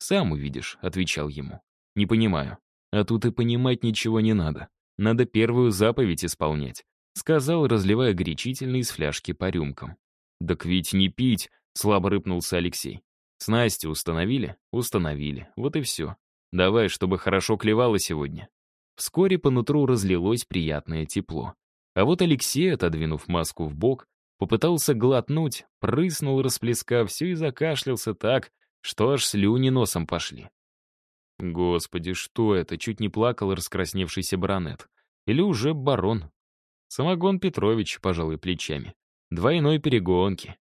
«Сам увидишь», — отвечал ему. «Не понимаю. А тут и понимать ничего не надо. Надо первую заповедь исполнять», — сказал, разливая горячительный из фляжки по рюмкам. «Так ведь не пить», — слабо рыпнулся Алексей. «Снасти установили?» «Установили. Вот и все. Давай, чтобы хорошо клевало сегодня». Вскоре по нутру разлилось приятное тепло. А вот Алексей, отодвинув маску в бок, попытался глотнуть, прыснул, расплескав все и закашлялся так, что аж слюни носом пошли. Господи, что это? Чуть не плакал раскрасневшийся баронет. Или уже барон. Самогон Петрович, пожалуй, плечами. Двойной перегонки.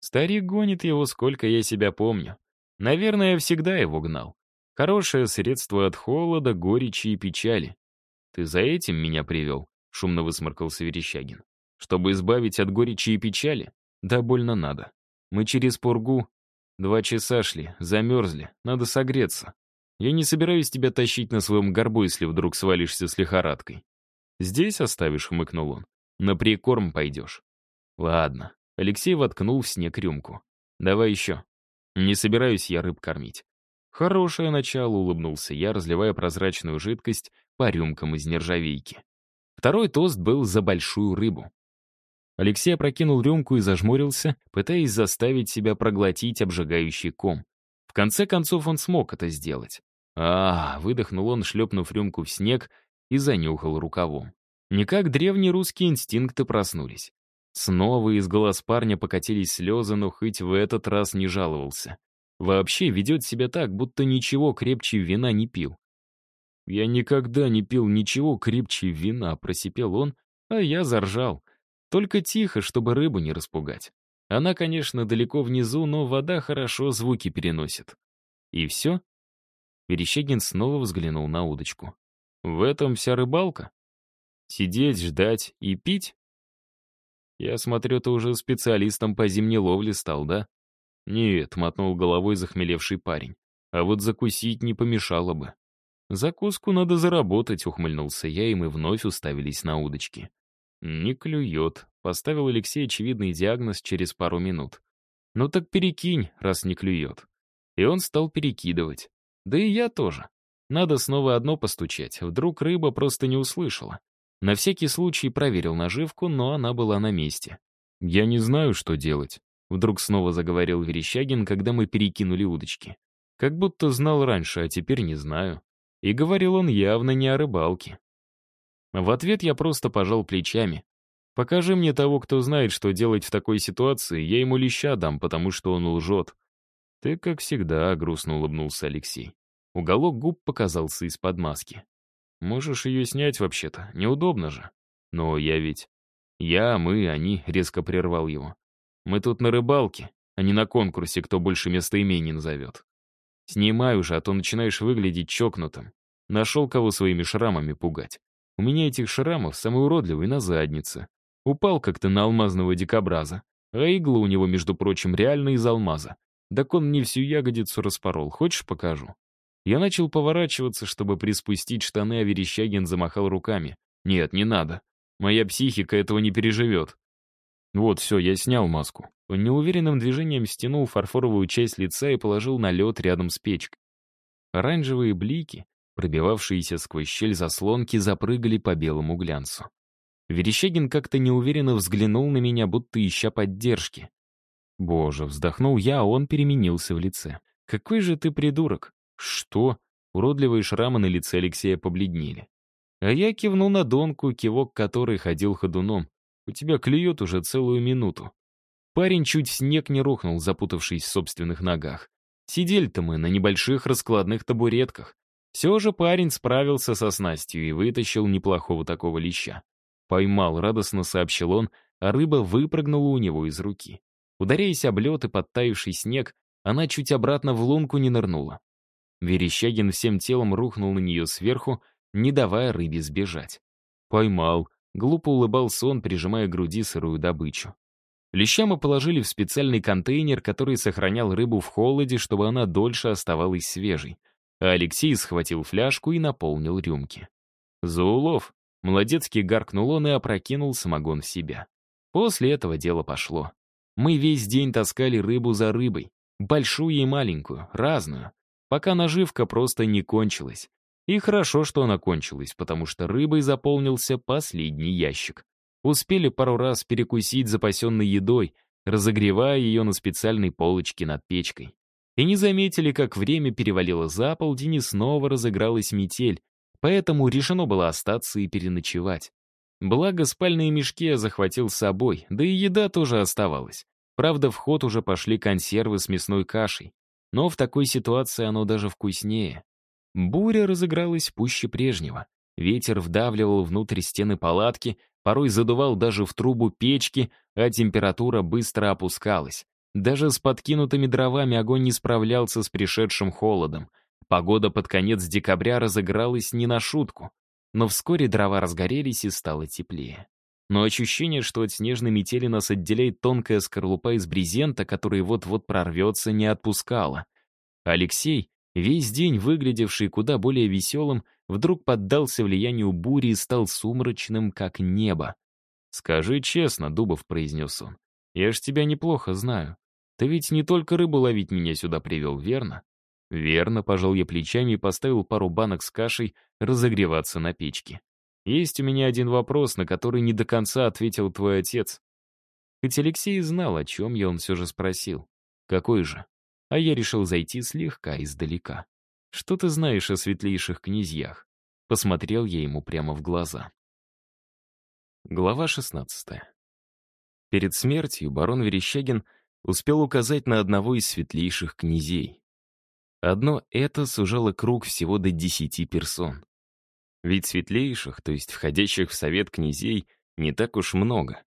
Старик гонит его, сколько я себя помню. Наверное, я всегда его гнал. Хорошее средство от холода, горечи и печали. «Ты за этим меня привел?» — шумно высморкался Верещагин. «Чтобы избавить от горечи и печали? Да больно надо. Мы через пургу два часа шли, замерзли, надо согреться. Я не собираюсь тебя тащить на своем горбу, если вдруг свалишься с лихорадкой. Здесь оставишь, — хмыкнул он. На прикорм пойдешь. Ладно. Алексей воткнул в снег рюмку. Давай еще. Не собираюсь я рыб кормить. Хорошее начало, улыбнулся я, разливая прозрачную жидкость по рюмкам из нержавейки. Второй тост был за большую рыбу. Алексей опрокинул рюмку и зажмурился, пытаясь заставить себя проглотить обжигающий ком. В конце концов он смог это сделать. А, выдохнул он, шлепнув рюмку в снег и занюхал рукавом. Никак древние русские инстинкты проснулись. Снова из глаз парня покатились слезы, но хоть в этот раз не жаловался. Вообще ведет себя так, будто ничего крепче вина не пил. «Я никогда не пил ничего крепче вина», — просипел он, а я заржал. Только тихо, чтобы рыбу не распугать. Она, конечно, далеко внизу, но вода хорошо звуки переносит. И все? Верещагин снова взглянул на удочку. В этом вся рыбалка? Сидеть, ждать и пить? Я смотрю, ты уже специалистом по зимней ловле стал, да? Нет, мотнул головой захмелевший парень. А вот закусить не помешало бы. Закуску надо заработать, ухмыльнулся я, и мы вновь уставились на удочки. Не клюет, поставил Алексей очевидный диагноз через пару минут. Ну так перекинь, раз не клюет. И он стал перекидывать. Да и я тоже. Надо снова одно постучать, вдруг рыба просто не услышала. На всякий случай проверил наживку, но она была на месте. «Я не знаю, что делать», — вдруг снова заговорил Верещагин, когда мы перекинули удочки. Как будто знал раньше, а теперь не знаю. И говорил он явно не о рыбалке. В ответ я просто пожал плечами. «Покажи мне того, кто знает, что делать в такой ситуации, я ему леща дам, потому что он лжет». «Ты, как всегда», — грустно улыбнулся Алексей. Уголок губ показался из-под маски. «Можешь ее снять вообще-то, неудобно же». «Но я ведь...» «Я, мы, они», — резко прервал его. «Мы тут на рыбалке, а не на конкурсе, кто больше местоимений назовет. Снимай уже, а то начинаешь выглядеть чокнутым. Нашел кого своими шрамами пугать. У меня этих шрамов самый уродливый на заднице. Упал как-то на алмазного дикобраза. А игла у него, между прочим, реально из алмаза. Так он мне всю ягодицу распорол. Хочешь, покажу?» Я начал поворачиваться, чтобы приспустить штаны, а Верещагин замахал руками. «Нет, не надо. Моя психика этого не переживет». Вот, все, я снял маску. Он неуверенным движением стянул фарфоровую часть лица и положил на лед рядом с печкой. Оранжевые блики, пробивавшиеся сквозь щель заслонки, запрыгали по белому глянцу. Верещагин как-то неуверенно взглянул на меня, будто ища поддержки. Боже, вздохнул я, а он переменился в лице. «Какой же ты придурок! «Что?» Уродливые шрамы на лице Алексея побледнели. А я кивнул на Донку, кивок которой ходил ходуном. «У тебя клюет уже целую минуту». Парень чуть снег не рухнул, запутавшись в собственных ногах. Сидели-то мы на небольших раскладных табуретках. Все же парень справился со снастью и вытащил неплохого такого леща. Поймал, радостно сообщил он, а рыба выпрыгнула у него из руки. Ударяясь об лед и подтаивший снег, она чуть обратно в лунку не нырнула. Верещагин всем телом рухнул на нее сверху, не давая рыбе сбежать. Поймал. Глупо улыбался он, прижимая к груди сырую добычу. Леща мы положили в специальный контейнер, который сохранял рыбу в холоде, чтобы она дольше оставалась свежей. А Алексей схватил фляжку и наполнил рюмки. За улов. Молодецкий гаркнул он и опрокинул самогон в себя. После этого дело пошло. Мы весь день таскали рыбу за рыбой. Большую и маленькую, разную. пока наживка просто не кончилась. И хорошо, что она кончилась, потому что рыбой заполнился последний ящик. Успели пару раз перекусить запасенной едой, разогревая ее на специальной полочке над печкой. И не заметили, как время перевалило за полдень и снова разыгралась метель, поэтому решено было остаться и переночевать. Благо, спальные мешки я захватил с собой, да и еда тоже оставалась. Правда, в ход уже пошли консервы с мясной кашей. Но в такой ситуации оно даже вкуснее. Буря разыгралась пуще прежнего. Ветер вдавливал внутрь стены палатки, порой задувал даже в трубу печки, а температура быстро опускалась. Даже с подкинутыми дровами огонь не справлялся с пришедшим холодом. Погода под конец декабря разыгралась не на шутку. Но вскоре дрова разгорелись и стало теплее. Но ощущение, что от снежной метели нас отделяет тонкая скорлупа из брезента, который вот-вот прорвется, не отпускало. Алексей, весь день выглядевший куда более веселым, вдруг поддался влиянию бури и стал сумрачным, как небо. «Скажи честно», — Дубов произнес он, — «я ж тебя неплохо знаю. Ты ведь не только рыбу ловить меня сюда привел, верно?» «Верно», — пожал я плечами и поставил пару банок с кашей разогреваться на печке. «Есть у меня один вопрос, на который не до конца ответил твой отец». Хоть Алексей знал, о чем я, он все же спросил. «Какой же?» А я решил зайти слегка издалека. «Что ты знаешь о светлейших князьях?» Посмотрел я ему прямо в глаза. Глава 16. Перед смертью барон Верещагин успел указать на одного из светлейших князей. Одно это сужало круг всего до десяти персон. Ведь светлейших, то есть входящих в совет князей, не так уж много.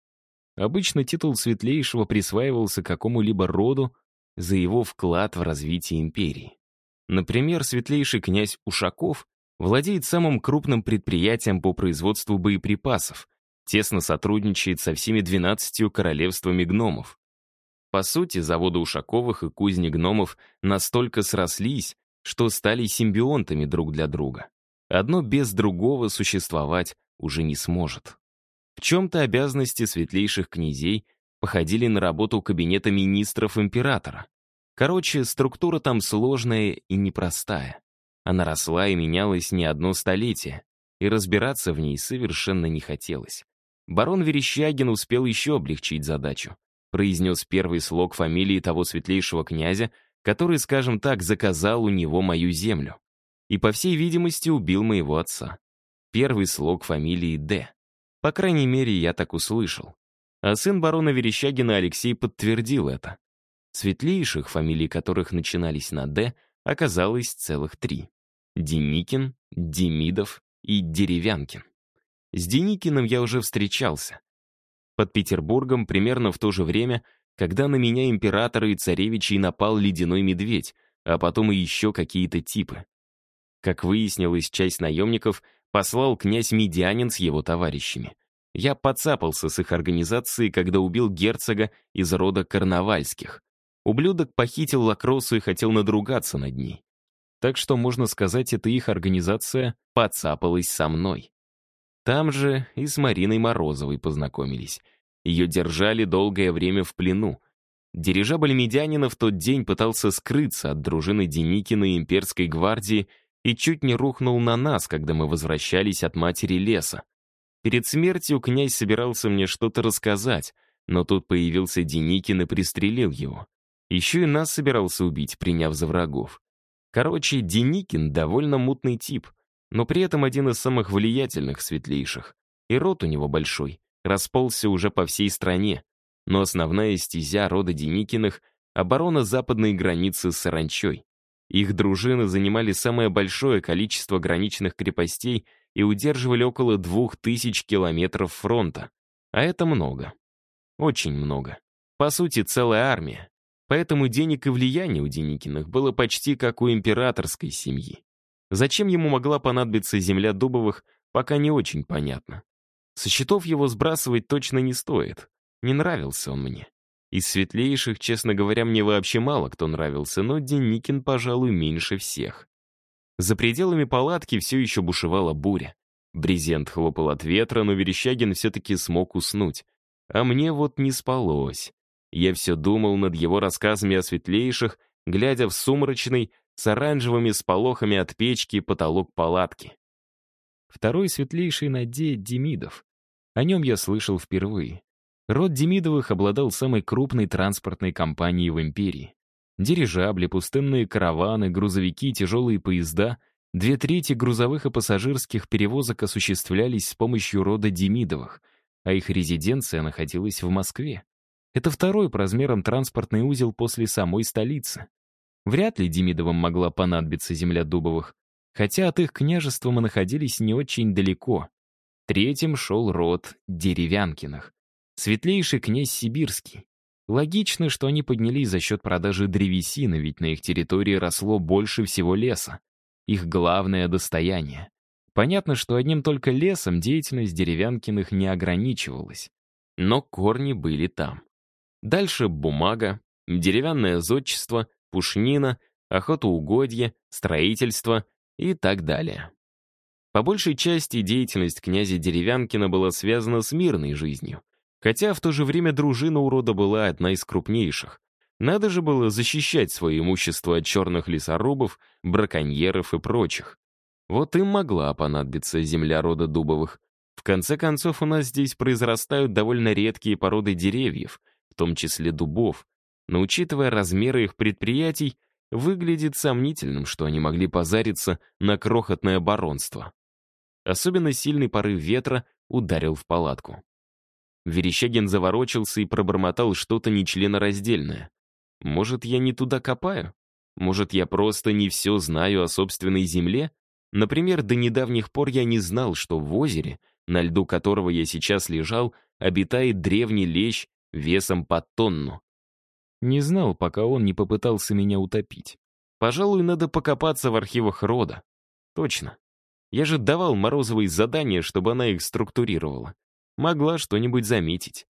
Обычно титул светлейшего присваивался какому-либо роду за его вклад в развитие империи. Например, светлейший князь Ушаков владеет самым крупным предприятием по производству боеприпасов, тесно сотрудничает со всеми двенадцатью королевствами гномов. По сути, заводы Ушаковых и кузни гномов настолько срослись, что стали симбионтами друг для друга. Одно без другого существовать уже не сможет. В чем-то обязанности светлейших князей походили на работу кабинета министров императора. Короче, структура там сложная и непростая. Она росла и менялась не одно столетие, и разбираться в ней совершенно не хотелось. Барон Верещагин успел еще облегчить задачу произнес первый слог фамилии того светлейшего князя, который, скажем так, заказал у него мою землю. И, по всей видимости, убил моего отца. Первый слог фамилии Д. По крайней мере, я так услышал. А сын барона Верещагина Алексей подтвердил это. Светлейших, фамилий которых начинались на «Д», оказалось целых три. Деникин, Демидов и Деревянкин. С Деникиным я уже встречался под Петербургом примерно в то же время, когда на меня императора и царевичей напал ледяной медведь, а потом и еще какие-то типы. Как выяснилось, часть наемников послал князь Медианин с его товарищами. Я подцапался с их организацией, когда убил герцога из рода Карнавальских. Ублюдок похитил Лакросу и хотел надругаться над ней. Так что, можно сказать, эта их организация подцапалась со мной. Там же и с Мариной Морозовой познакомились. Ее держали долгое время в плену. Дирижабль Медянина в тот день пытался скрыться от дружины Деникина и имперской гвардии и чуть не рухнул на нас, когда мы возвращались от матери леса. Перед смертью князь собирался мне что-то рассказать, но тут появился Деникин и пристрелил его. Еще и нас собирался убить, приняв за врагов. Короче, Деникин довольно мутный тип — но при этом один из самых влиятельных светлейших. И рот у него большой, расползся уже по всей стране. Но основная стезя рода Деникиных — оборона западной границы с Саранчой. Их дружины занимали самое большое количество граничных крепостей и удерживали около двух тысяч километров фронта. А это много. Очень много. По сути, целая армия. Поэтому денег и влияния у Деникиных было почти как у императорской семьи. Зачем ему могла понадобиться земля Дубовых, пока не очень понятно. Со счетов его сбрасывать точно не стоит. Не нравился он мне. Из светлейших, честно говоря, мне вообще мало кто нравился, но Деникин, пожалуй, меньше всех. За пределами палатки все еще бушевала буря. Брезент хлопал от ветра, но Верещагин все-таки смог уснуть. А мне вот не спалось. Я все думал над его рассказами о светлейших, глядя в сумрачный, с оранжевыми сполохами от печки и потолок палатки. Второй светлейший Наде Демидов. О нем я слышал впервые. Род Демидовых обладал самой крупной транспортной компанией в империи. Дирижабли, пустынные караваны, грузовики, тяжелые поезда — Две трети грузовых и пассажирских перевозок осуществлялись с помощью рода Демидовых, а их резиденция находилась в Москве. Это второй по размерам транспортный узел после самой столицы. Вряд ли Демидовым могла понадобиться земля Дубовых, хотя от их княжества мы находились не очень далеко. Третьим шел род Деревянкиных. Светлейший князь Сибирский. Логично, что они поднялись за счет продажи древесины, ведь на их территории росло больше всего леса их главное достояние. Понятно, что одним только лесом деятельность Деревянкиных не ограничивалась. Но корни были там. Дальше бумага, деревянное зодчество, пушнина, охотоугодье, строительство и так далее. По большей части деятельность князя Деревянкина была связана с мирной жизнью, хотя в то же время дружина у рода была одна из крупнейших, надо же было защищать свое имущество от черных лесорубов, браконьеров и прочих. Вот им могла понадобиться земля рода Дубовых. В конце концов, у нас здесь произрастают довольно редкие породы деревьев, в том числе дубов. Но учитывая размеры их предприятий, выглядит сомнительным, что они могли позариться на крохотное баронство. Особенно сильный порыв ветра ударил в палатку. Верещагин заворочился и пробормотал что-то нечленораздельное. Может, я не туда копаю? Может, я просто не все знаю о собственной земле? Например, до недавних пор я не знал, что в озере, на льду которого я сейчас лежал, обитает древний лещ весом под тонну. Не знал, пока он не попытался меня утопить. Пожалуй, надо покопаться в архивах рода. Точно. Я же давал Морозовой задание, чтобы она их структурировала. Могла что-нибудь заметить.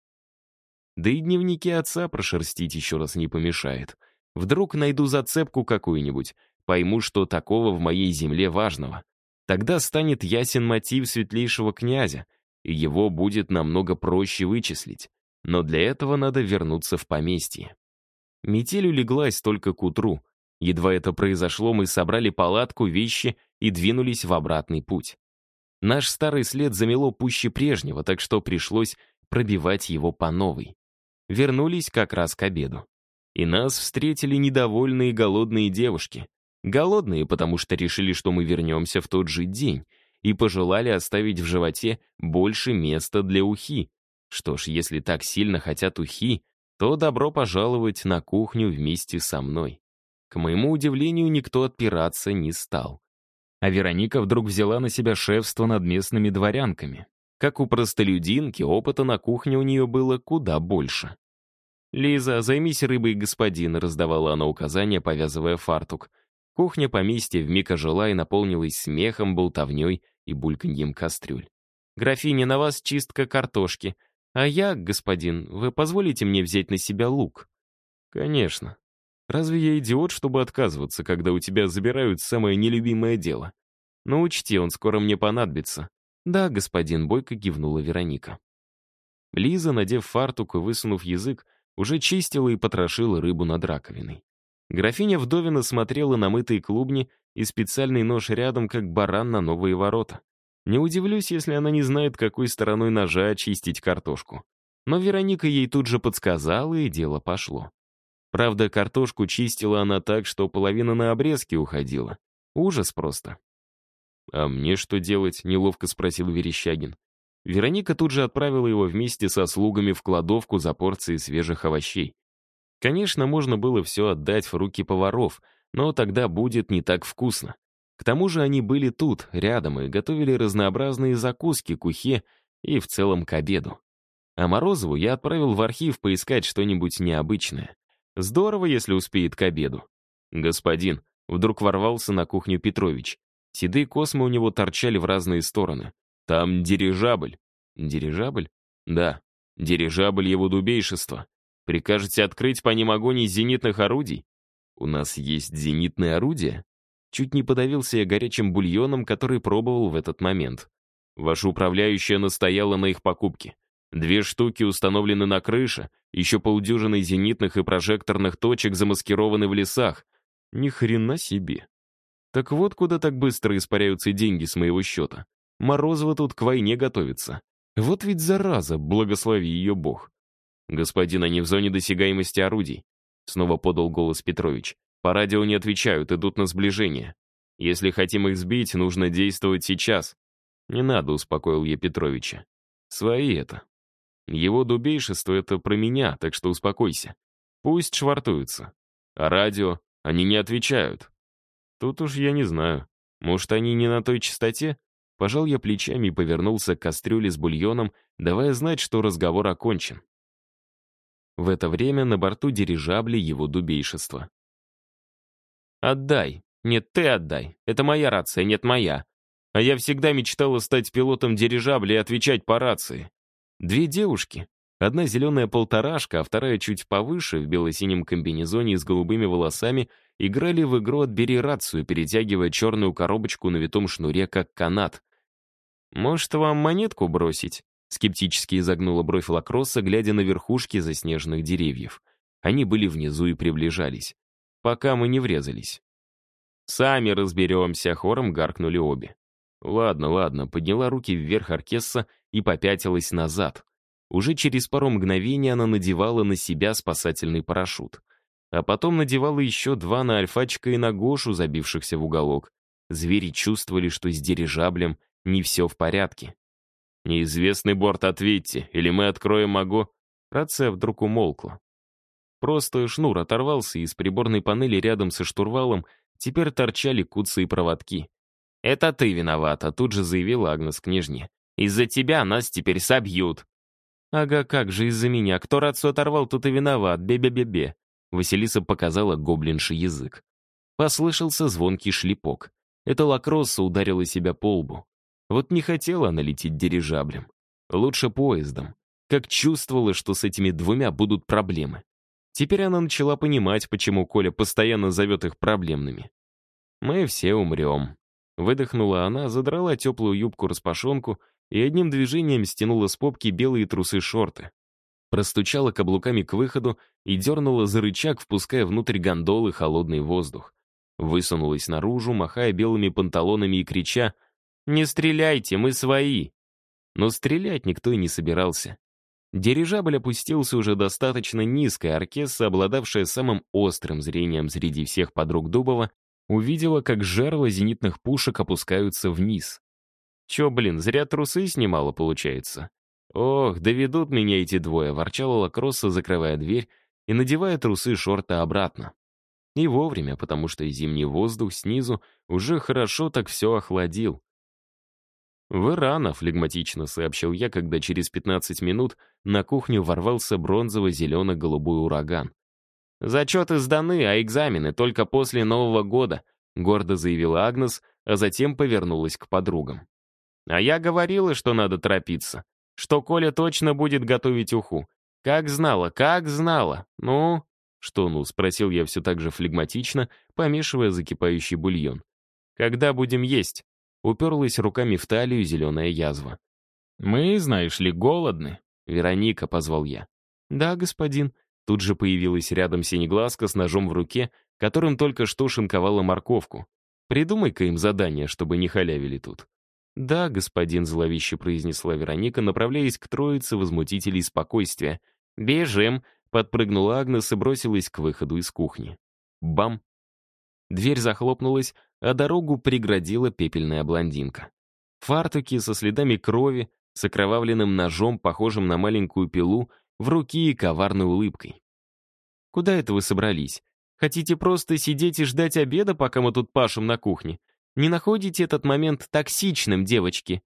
Да и дневники отца прошерстить еще раз не помешает. Вдруг найду зацепку какую-нибудь, пойму, что такого в моей земле важного. Тогда станет ясен мотив светлейшего князя, и его будет намного проще вычислить. Но для этого надо вернуться в поместье. Метель улеглась только к утру. Едва это произошло, мы собрали палатку, вещи и двинулись в обратный путь. Наш старый след замело пуще прежнего, так что пришлось пробивать его по новой вернулись как раз к обеду. И нас встретили недовольные голодные девушки. Голодные, потому что решили, что мы вернемся в тот же день, и пожелали оставить в животе больше места для ухи. Что ж, если так сильно хотят ухи, то добро пожаловать на кухню вместе со мной. К моему удивлению, никто отпираться не стал. А Вероника вдруг взяла на себя шефство над местными дворянками. Как у простолюдинки, опыта на кухне у нее было куда больше. «Лиза, займись рыбой, господин», — раздавала она указания, повязывая фартук. Кухня поместья вмиг ожила и наполнилась смехом, болтовней и бульканьем кастрюль. «Графиня, на вас чистка картошки. А я, господин, вы позволите мне взять на себя лук?» «Конечно. Разве я идиот, чтобы отказываться, когда у тебя забирают самое нелюбимое дело? Но учти, он скоро мне понадобится. «Да, господин», — бойко кивнула Вероника. Лиза, надев фартук и высунув язык, уже чистила и потрошила рыбу над раковиной. Графиня Вдовина смотрела на мытые клубни и специальный нож рядом, как баран на новые ворота. Не удивлюсь, если она не знает, какой стороной ножа очистить картошку. Но Вероника ей тут же подсказала, и дело пошло. Правда, картошку чистила она так, что половина на обрезки уходила. Ужас просто. «А мне что делать?» — неловко спросил Верещагин. Вероника тут же отправила его вместе со слугами в кладовку за порцией свежих овощей. Конечно, можно было все отдать в руки поваров, но тогда будет не так вкусно. К тому же они были тут, рядом, и готовили разнообразные закуски к ухе и в целом к обеду. А Морозову я отправил в архив поискать что-нибудь необычное. Здорово, если успеет к обеду. «Господин», — вдруг ворвался на кухню Петрович. Седые космы у него торчали в разные стороны. «Там дирижабль». «Дирижабль?» «Да, дирижабль его дубейшества. Прикажете открыть по ним огонь из зенитных орудий?» «У нас есть зенитные орудия?» Чуть не подавился я горячим бульоном, который пробовал в этот момент. Ваша управляющая настояла на их покупке. Две штуки установлены на крыше, еще полдюжины зенитных и прожекторных точек замаскированы в лесах. Ни хрена себе. Так вот, куда так быстро испаряются деньги с моего счета. Морозова тут к войне готовится. Вот ведь зараза, благослови ее бог. Господин, они в зоне досягаемости орудий. Снова подал голос Петрович. По радио не отвечают, идут на сближение. Если хотим их сбить, нужно действовать сейчас. Не надо, успокоил я Петровича. Свои это. Его дубейшество — это про меня, так что успокойся. Пусть швартуются. А радио? Они не отвечают. Тут уж я не знаю. Может, они не на той частоте? Пожал я плечами и повернулся к кастрюле с бульоном, давая знать, что разговор окончен. В это время на борту дирижабли его дубейшество. «Отдай. Нет, ты отдай. Это моя рация, нет моя. А я всегда мечтала стать пилотом дирижабля и отвечать по рации. Две девушки. Одна зеленая полторашка, а вторая чуть повыше, в бело-синем комбинезоне с голубыми волосами, играли в игру «Отбери рацию», перетягивая черную коробочку на витом шнуре, как канат. «Может, вам монетку бросить?» Скептически изогнула бровь Лакросса, глядя на верхушки заснеженных деревьев. Они были внизу и приближались. Пока мы не врезались. «Сами разберемся», — хором гаркнули обе. «Ладно, ладно», — подняла руки вверх Аркесса и попятилась назад. Уже через пару мгновений она надевала на себя спасательный парашют. А потом надевала еще два на Альфачка и на Гошу, забившихся в уголок. Звери чувствовали, что с дирижаблем не все в порядке. «Неизвестный борт, ответьте, или мы откроем огонь?» Рация вдруг умолкла. Просто шнур оторвался, и из приборной панели рядом со штурвалом теперь торчали куцы и проводки. «Это ты виновата», — тут же заявила Агнес княжне. «Из-за тебя нас теперь собьют». «Ага, как же из-за меня? Кто рацию оторвал, тут и виноват. Бе-бе-бе-бе». Василиса показала гоблинший язык. Послышался звонкий шлепок. Это лакросса ударила себя по лбу. Вот не хотела она лететь дирижаблем. Лучше поездом. Как чувствовала, что с этими двумя будут проблемы. Теперь она начала понимать, почему Коля постоянно зовет их проблемными. «Мы все умрем». Выдохнула она, задрала теплую юбку-распашонку и одним движением стянула с попки белые трусы-шорты. Простучала каблуками к выходу и дернула за рычаг, впуская внутрь гондолы холодный воздух. Высунулась наружу, махая белыми панталонами и крича «Не стреляйте, мы свои!» Но стрелять никто и не собирался. Дирижабль опустился уже достаточно низко, и оркестра, обладавшая самым острым зрением среди всех подруг Дубова, увидела, как жерла зенитных пушек опускаются вниз. Чё, блин, зря трусы снимала, получается? Ох, доведут меня эти двое, ворчала Лакросса, закрывая дверь и надевая трусы шорты обратно. И вовремя, потому что зимний воздух снизу уже хорошо так все охладил. «Вы рано», — флегматично сообщил я, когда через 15 минут на кухню ворвался бронзово-зелено-голубой ураган. «Зачеты сданы, а экзамены только после Нового года», — гордо заявила Агнес, а затем повернулась к подругам. «А я говорила, что надо торопиться, что Коля точно будет готовить уху. Как знала, как знала. Ну...» «Что ну?» — спросил я все так же флегматично, помешивая закипающий бульон. «Когда будем есть?» Уперлась руками в талию зеленая язва. «Мы, знаешь ли, голодны?» «Вероника», — позвал я. «Да, господин». Тут же появилась рядом синеглазка с ножом в руке, которым только что шинковала морковку. «Придумай-ка им задание, чтобы не халявили тут». «Да, господин», — зловеще произнесла Вероника, направляясь к троице возмутителей спокойствия. «Бежим!» — подпрыгнула Агнес и бросилась к выходу из кухни. Бам! Дверь захлопнулась, а дорогу преградила пепельная блондинка. Фартуки со следами крови, с окровавленным ножом, похожим на маленькую пилу, в руки и коварной улыбкой. «Куда это вы собрались? Хотите просто сидеть и ждать обеда, пока мы тут пашем на кухне? Не находите этот момент токсичным, девочки?»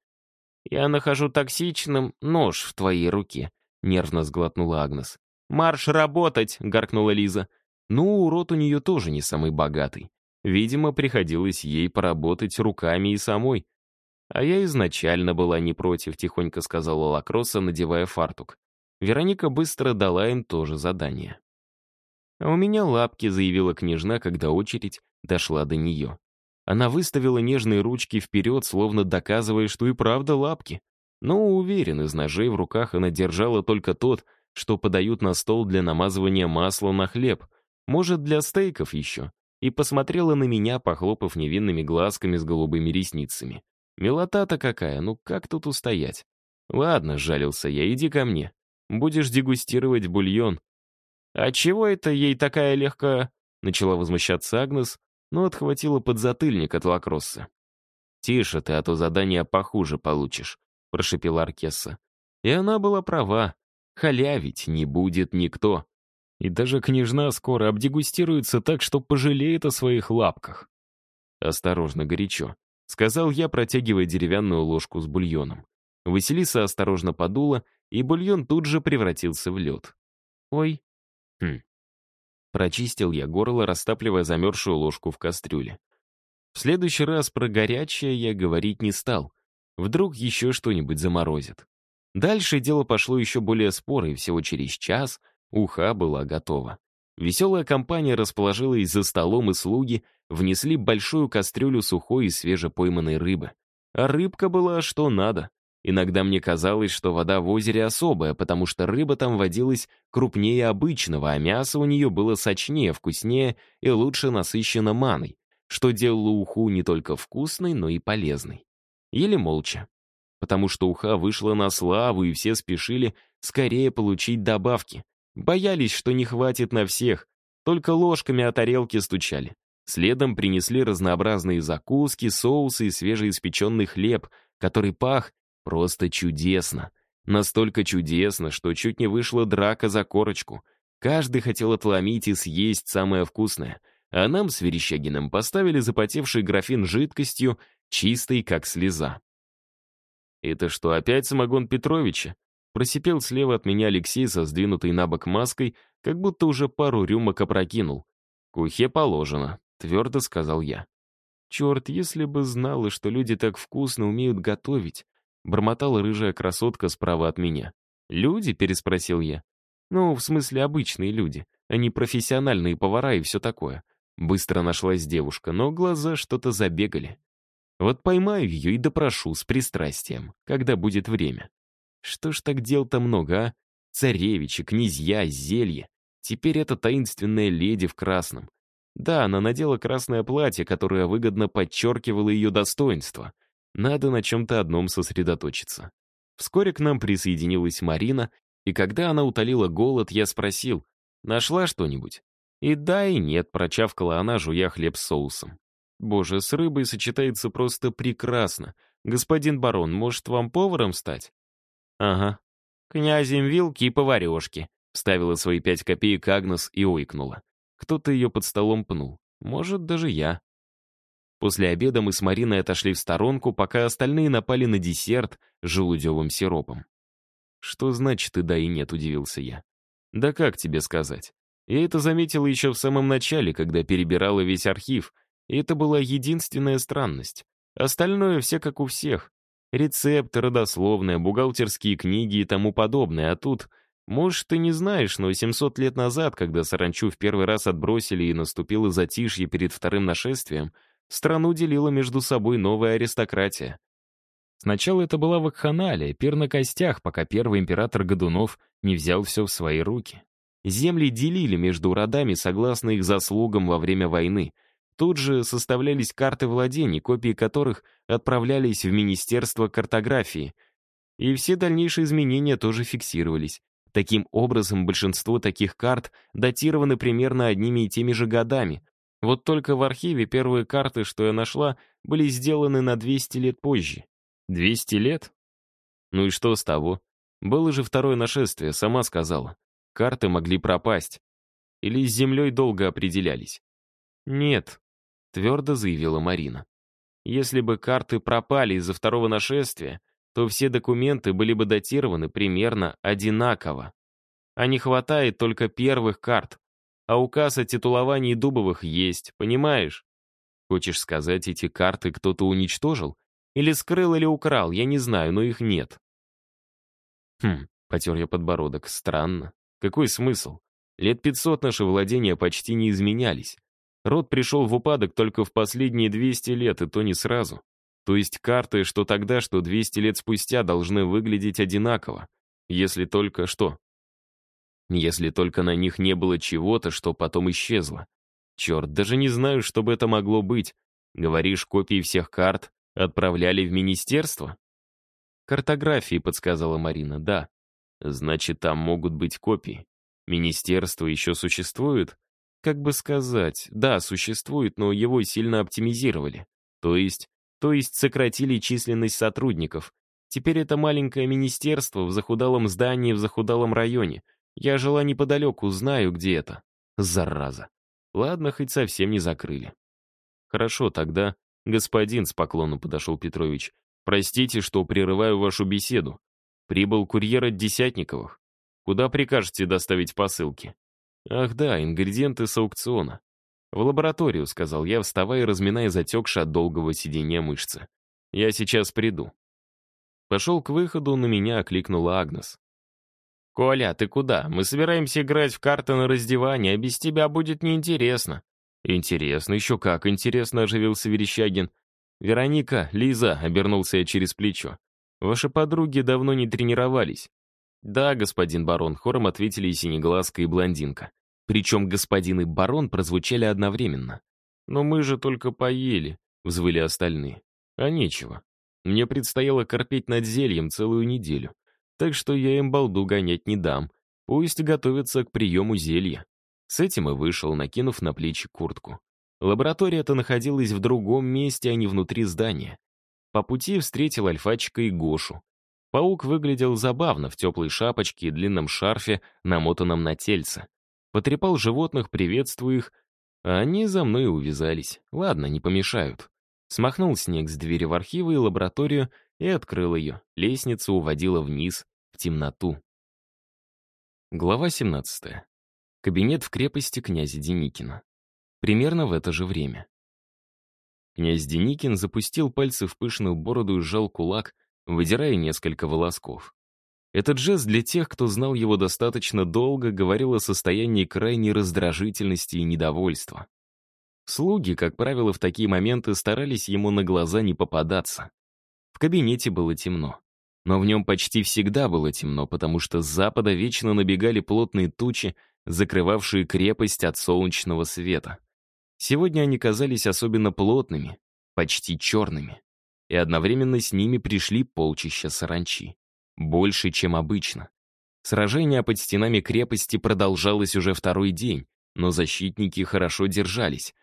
«Я нахожу токсичным нож в твоей руке», — нервно сглотнула Агнес. «Марш работать!» — гаркнула Лиза. Ну, урод у нее тоже не самый богатый. Видимо, приходилось ей поработать руками и самой. А я изначально была не против, тихонько сказала Лакроса, надевая фартук. Вероника быстро дала им тоже задание. «А у меня лапки», — заявила княжна, когда очередь дошла до нее. Она выставила нежные ручки вперед, словно доказывая, что и правда лапки. Но, уверен, из ножей в руках она держала только тот, что подают на стол для намазывания масла на хлеб. Может, для стейков еще. и посмотрела на меня, похлопав невинными глазками с голубыми ресницами. Милота-то какая, ну как тут устоять? Ладно, жалился я, иди ко мне. Будешь дегустировать бульон. А чего это ей такая легкая? Начала возмущаться Агнес, но отхватила подзатыльник от лакросса. «Тише ты, а то задание похуже получишь», — прошепела Аркесса. И она была права. Халявить не будет никто. И даже княжна скоро обдегустируется так, что пожалеет о своих лапках. «Осторожно, горячо», — сказал я, протягивая деревянную ложку с бульоном. Василиса осторожно подула, и бульон тут же превратился в лед. «Ой». «Хм». Прочистил я горло, растапливая замерзшую ложку в кастрюле. В следующий раз про горячее я говорить не стал. Вдруг еще что-нибудь заморозит. Дальше дело пошло еще более споро, и всего через час уха была готова. Веселая компания расположилась за столом, и слуги внесли большую кастрюлю сухой и свежепойманной рыбы. А рыбка была что надо. Иногда мне казалось, что вода в озере особая, потому что рыба там водилась крупнее обычного, а мясо у нее было сочнее, вкуснее и лучше насыщено маной, что делало уху не только вкусной, но и полезной. Ели молча, потому что уха вышла на славу, и все спешили скорее получить добавки. Боялись, что не хватит на всех, только ложками о тарелки стучали. Следом принесли разнообразные закуски, соусы и свежеиспеченный хлеб, который пах Просто чудесно. Настолько чудесно, что чуть не вышла драка за корочку. Каждый хотел отломить и съесть самое вкусное. А нам с Верещагиным поставили запотевший графин жидкостью, чистой, как слеза. «Это что, опять самогон Петровича?» Просипел слева от меня Алексей со сдвинутой на бок маской, как будто уже пару рюмок опрокинул. «Кухе положено», — твердо сказал я. Черт, если бы знала, что люди так вкусно умеют готовить, Бормотала рыжая красотка справа от меня. «Люди?» — переспросил я. «Ну, в смысле, обычные люди. Они профессиональные повара и все такое». Быстро нашлась девушка, но глаза что-то забегали. Вот поймаю ее и допрошу с пристрастием, когда будет время. Что ж так дел-то много, а? Царевичи, князья, зелье. Теперь эта таинственная леди в красном. Да, она надела красное платье, которое выгодно подчеркивало ее достоинство. Надо на чем-то одном сосредоточиться. Вскоре к нам присоединилась Марина, и когда она утолила голод, я спросил, нашла что-нибудь? И да, и нет, прочавкала она, жуя хлеб с соусом. Боже, с рыбой сочетается просто прекрасно. Господин барон, может, вам поваром стать? Ага. Князем вилки и поварешки. Вставила свои пять копеек Агнес и ойкнула. Кто-то ее под столом пнул. Может, даже я. После обеда мы с Мариной отошли в сторонку, пока остальные напали на десерт с желудевым сиропом. «Что значит и да, и нет?» — удивился я. «Да как тебе сказать? Я это заметила еще в самом начале, когда перебирала весь архив, и это была единственная странность. Остальное все как у всех. Рецепты, родословная, бухгалтерские книги и тому подобное, а тут... Может, ты не знаешь, но 700 лет назад, когда саранчу в первый раз отбросили и наступило затишье перед вторым нашествием, страну делила между собой новая аристократия. Сначала это была вакханалия, пир на костях, пока первый император Годунов не взял все в свои руки. Земли делили между родами согласно их заслугам во время войны. Тут же составлялись карты владений, копии которых отправлялись в Министерство картографии. И все дальнейшие изменения тоже фиксировались. Таким образом, большинство таких карт датированы примерно одними и теми же годами, вот только в архиве первые карты, что я нашла, были сделаны на 200 лет позже. 200 лет? Ну и что с того? Было же второе нашествие, сама сказала. Карты могли пропасть. Или с землей долго определялись? Нет, твердо заявила Марина. Если бы карты пропали из-за второго нашествия, то все документы были бы датированы примерно одинаково. А не хватает только первых карт, а указ о титуловании Дубовых есть, понимаешь? Хочешь сказать, эти карты кто-то уничтожил? Или скрыл, или украл, я не знаю, но их нет. Хм, потер я подбородок, странно. Какой смысл? Лет пятьсот наши владения почти не изменялись. Род пришел в упадок только в последние 200 лет, и то не сразу. То есть карты, что тогда, что 200 лет спустя, должны выглядеть одинаково. Если только что? если только на них не было чего-то, что потом исчезло. Черт, даже не знаю, что бы это могло быть. Говоришь, копии всех карт отправляли в министерство? Картографии, подсказала Марина, да. Значит, там могут быть копии. Министерство еще существует? Как бы сказать, да, существует, но его сильно оптимизировали. То есть, то есть сократили численность сотрудников. Теперь это маленькое министерство в захудалом здании в захудалом районе. Я жила неподалеку, знаю, где это. Зараза. Ладно, хоть совсем не закрыли. Хорошо, тогда, господин, с поклоном подошел Петрович, простите, что прерываю вашу беседу. Прибыл курьер от Десятниковых. Куда прикажете доставить посылки? Ах да, ингредиенты с аукциона. В лабораторию, сказал я, вставая и разминая затекшие от долгого сидения мышцы. Я сейчас приду. Пошел к выходу, на меня окликнула Агнес. «Коля, ты куда? Мы собираемся играть в карты на раздевание, а без тебя будет неинтересно». «Интересно, еще как интересно», — оживился Верещагин. «Вероника, Лиза», — обернулся я через плечо. «Ваши подруги давно не тренировались». «Да, господин барон», — хором ответили и синеглазка, и блондинка. Причем господин и барон прозвучали одновременно. «Но мы же только поели», — взвыли остальные. «А нечего. Мне предстояло корпеть над зельем целую неделю. Так что я им балду гонять не дам. Пусть готовятся к приему зелья. С этим и вышел, накинув на плечи куртку. Лаборатория-то находилась в другом месте, а не внутри здания. По пути встретил Альфачика и Гошу. Паук выглядел забавно в теплой шапочке и длинном шарфе, намотанном на тельце. Потрепал животных, приветствую их, а они за мной увязались. Ладно, не помешают. Смахнул снег с двери в архивы и лабораторию и открыл ее. Лестница уводила вниз, в темноту. Глава 17. Кабинет в крепости князя Деникина. Примерно в это же время. Князь Деникин запустил пальцы в пышную бороду и сжал кулак, выдирая несколько волосков. Этот жест для тех, кто знал его достаточно долго, говорил о состоянии крайней раздражительности и недовольства. Слуги, как правило, в такие моменты старались ему на глаза не попадаться. В кабинете было темно. Но в нем почти всегда было темно, потому что с запада вечно набегали плотные тучи, закрывавшие крепость от солнечного света. Сегодня они казались особенно плотными, почти черными. И одновременно с ними пришли полчища саранчи. Больше, чем обычно. Сражение под стенами крепости продолжалось уже второй день, но защитники хорошо держались.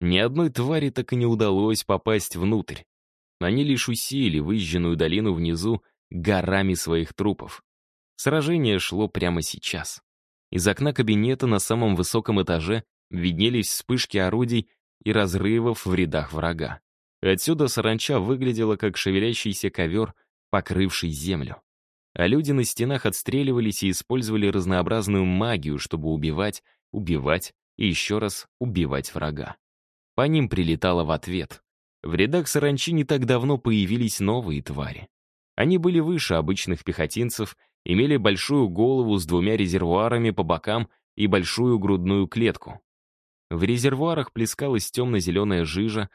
Ни одной твари так и не удалось попасть внутрь. Они лишь усилили выжженную долину внизу горами своих трупов. Сражение шло прямо сейчас. Из окна кабинета на самом высоком этаже виднелись вспышки орудий и разрывов в рядах врага. Отсюда саранча выглядела как шевелящийся ковер, покрывший землю. А люди на стенах отстреливались и использовали разнообразную магию, чтобы убивать, убивать и еще раз убивать врага. По ним прилетало в ответ. В рядах саранчи не так давно появились новые твари. Они были выше обычных пехотинцев, имели большую голову с двумя резервуарами по бокам и большую грудную клетку. В резервуарах плескалась темно-зеленая жижа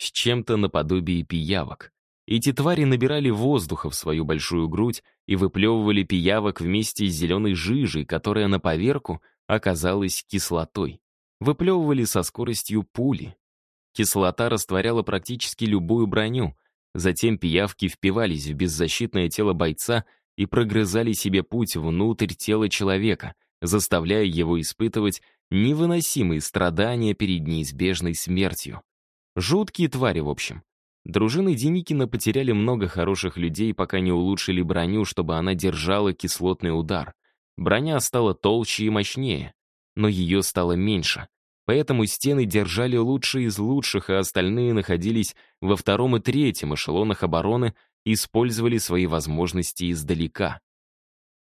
с чем-то наподобие пиявок. Эти твари набирали воздуха в свою большую грудь и выплевывали пиявок вместе с зеленой жижей, которая на поверку оказалась кислотой. Выплевывали со скоростью пули. Кислота растворяла практически любую броню. Затем пиявки впивались в беззащитное тело бойца и прогрызали себе путь внутрь тела человека, заставляя его испытывать невыносимые страдания перед неизбежной смертью. Жуткие твари, в общем. Дружины Деникина потеряли много хороших людей, пока не улучшили броню, чтобы она держала кислотный удар. Броня стала толще и мощнее, но ее стало меньше. Поэтому стены держали лучшие из лучших, а остальные находились во втором и третьем эшелонах обороны и использовали свои возможности издалека.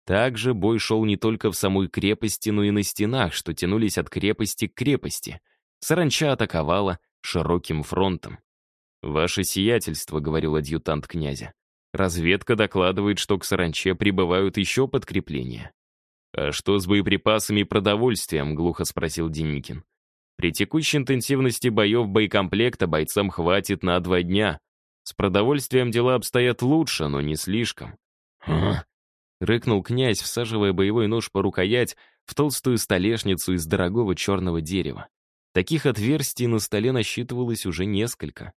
Также бой шел не только в самой крепости, но и на стенах, что тянулись от крепости к крепости. Саранча атаковала широким фронтом. «Ваше сиятельство», — говорил адъютант князя. «Разведка докладывает, что к Саранче прибывают еще подкрепления». «А что с боеприпасами и продовольствием?» — глухо спросил Деникин. При текущей интенсивности боев боекомплекта бойцам хватит на два дня. С продовольствием дела обстоят лучше, но не слишком. «А?» — рыкнул князь, всаживая боевой нож по рукоять в толстую столешницу из дорогого черного дерева. Таких отверстий на столе насчитывалось уже несколько.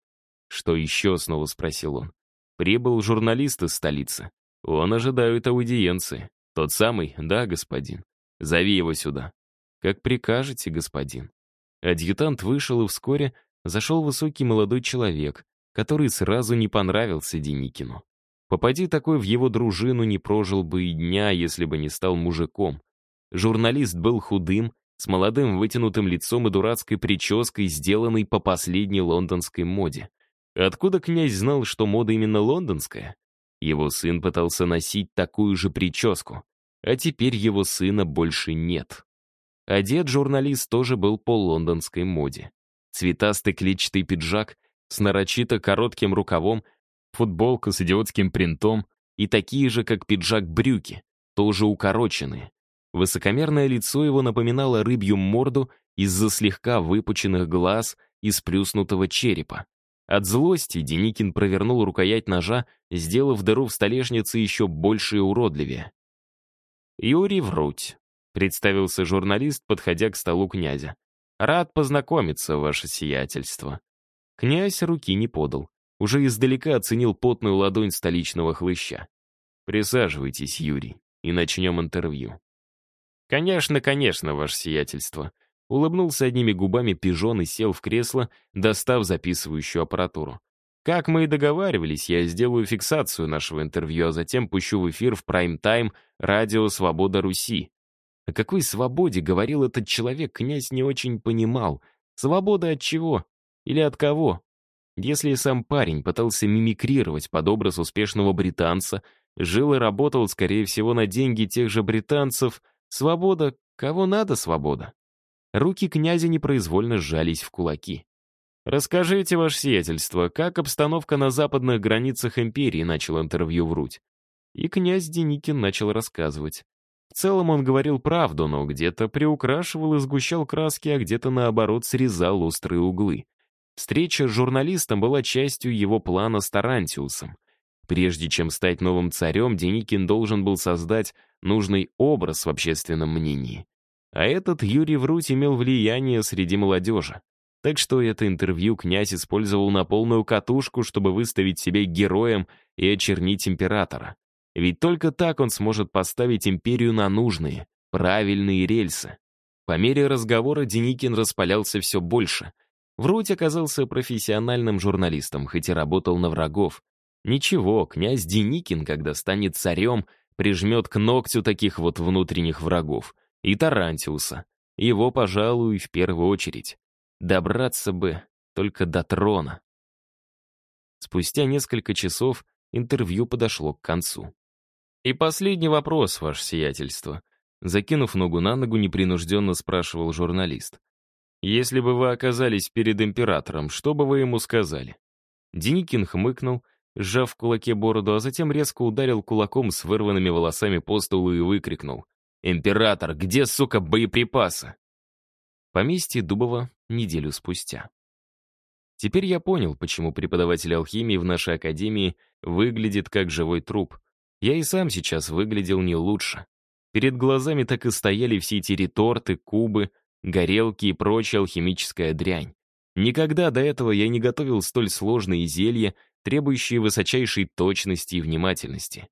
«Что еще?» — снова спросил он. «Прибыл журналист из столицы. Он ожидает аудиенции. Тот самый, да, господин? Зови его сюда». «Как прикажете, господин». Адъютант вышел, и вскоре зашел высокий молодой человек, который сразу не понравился Деникину. Попади такой в его дружину, не прожил бы и дня, если бы не стал мужиком. Журналист был худым, с молодым вытянутым лицом и дурацкой прической, сделанной по последней лондонской моде. Откуда князь знал, что мода именно лондонская? Его сын пытался носить такую же прическу, а теперь его сына больше нет. Одет журналист тоже был по лондонской моде. Цветастый клетчатый пиджак с нарочито коротким рукавом, футболка с идиотским принтом и такие же, как пиджак, брюки, тоже укороченные. Высокомерное лицо его напоминало рыбью морду из-за слегка выпученных глаз и сплюснутого черепа. От злости Деникин провернул рукоять ножа, сделав дыру в столешнице еще больше и уродливее. «Юрий Вруть», — представился журналист, подходя к столу князя. «Рад познакомиться, ваше сиятельство». Князь руки не подал. Уже издалека оценил потную ладонь столичного хлыща. «Присаживайтесь, Юрий, и начнем интервью». «Конечно, конечно, ваше сиятельство». Улыбнулся одними губами пижон и сел в кресло, достав записывающую аппаратуру. «Как мы и договаривались, я сделаю фиксацию нашего интервью, а затем пущу в эфир в прайм-тайм радио «Свобода Руси». О какой свободе говорил этот человек, князь не очень понимал. Свобода от чего? Или от кого? Если сам парень пытался мимикрировать под образ успешного британца, жил и работал, скорее всего, на деньги тех же британцев, Свобода, кого надо свобода? Руки князя непроизвольно сжались в кулаки. «Расскажите, ваше сиятельство, как обстановка на западных границах империи?» начал интервью вруть. И князь Деникин начал рассказывать. В целом он говорил правду, но где-то приукрашивал и сгущал краски, а где-то, наоборот, срезал острые углы. Встреча с журналистом была частью его плана с Тарантиусом. Прежде чем стать новым царем, Деникин должен был создать нужный образ в общественном мнении. А этот Юрий Вруть имел влияние среди молодежи. Так что это интервью князь использовал на полную катушку, чтобы выставить себя героем и очернить императора. Ведь только так он сможет поставить империю на нужные, правильные рельсы. По мере разговора Деникин распалялся все больше. Вруть оказался профессиональным журналистом, хоть и работал на врагов. Ничего, князь Деникин, когда станет царем, прижмет к ногтю таких вот внутренних врагов. И Тарантиуса. Его, пожалуй, в первую очередь. Добраться бы только до трона. Спустя несколько часов интервью подошло к концу. «И последний вопрос, ваше сиятельство», закинув ногу на ногу, непринужденно спрашивал журналист. «Если бы вы оказались перед императором, что бы вы ему сказали?» Деникин хмыкнул сжав в кулаке бороду, а затем резко ударил кулаком с вырванными волосами по столу и выкрикнул. «Император, где, сука, боеприпасы?» Поместье Дубова неделю спустя. Теперь я понял, почему преподаватель алхимии в нашей академии выглядит как живой труп. Я и сам сейчас выглядел не лучше. Перед глазами так и стояли все эти реторты, кубы, горелки и прочая алхимическая дрянь. Никогда до этого я не готовил столь сложные зелья требующие высочайшей точности и внимательности.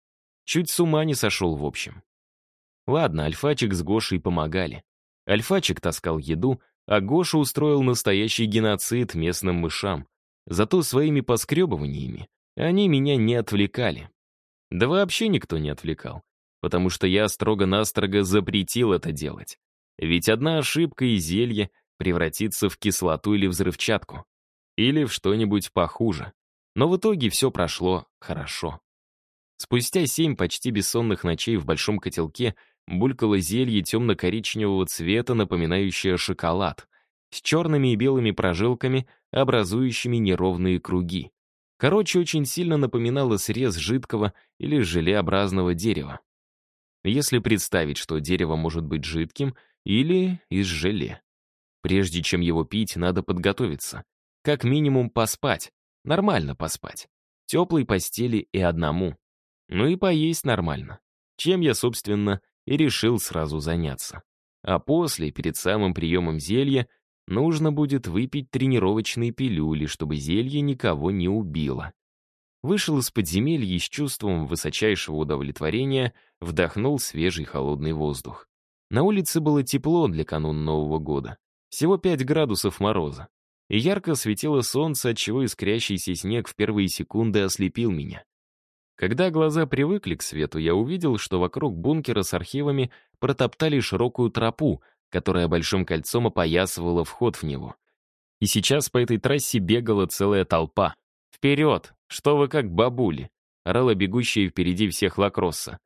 Чуть с ума не сошел в общем. Ладно, Альфачик с Гошей помогали. Альфачик таскал еду, а Гоша устроил настоящий геноцид местным мышам. Зато своими поскребываниями они меня не отвлекали. Да вообще никто не отвлекал, потому что я строго-настрого запретил это делать. Ведь одна ошибка и зелье превратится в кислоту или взрывчатку. Или в что-нибудь похуже. Но в итоге все прошло хорошо. Спустя семь почти бессонных ночей в большом котелке булькало зелье темно-коричневого цвета, напоминающее шоколад, с черными и белыми прожилками, образующими неровные круги. Короче, очень сильно напоминало срез жидкого или желеобразного дерева. Если представить, что дерево может быть жидким или из желе. Прежде чем его пить, надо подготовиться. Как минимум поспать, Нормально поспать. Теплой постели и одному. Ну и поесть нормально. Чем я, собственно, и решил сразу заняться. А после, перед самым приемом зелья, нужно будет выпить тренировочные пилюли, чтобы зелье никого не убило. Вышел из подземелья с чувством высочайшего удовлетворения вдохнул свежий холодный воздух. На улице было тепло для канун Нового года. Всего 5 градусов мороза. И ярко светило солнце, отчего искрящийся снег в первые секунды ослепил меня. Когда глаза привыкли к свету, я увидел, что вокруг бункера с архивами протоптали широкую тропу, которая большим кольцом опоясывала вход в него. И сейчас по этой трассе бегала целая толпа. «Вперед! Что вы как бабули!» — орала бегущая впереди всех лакросса.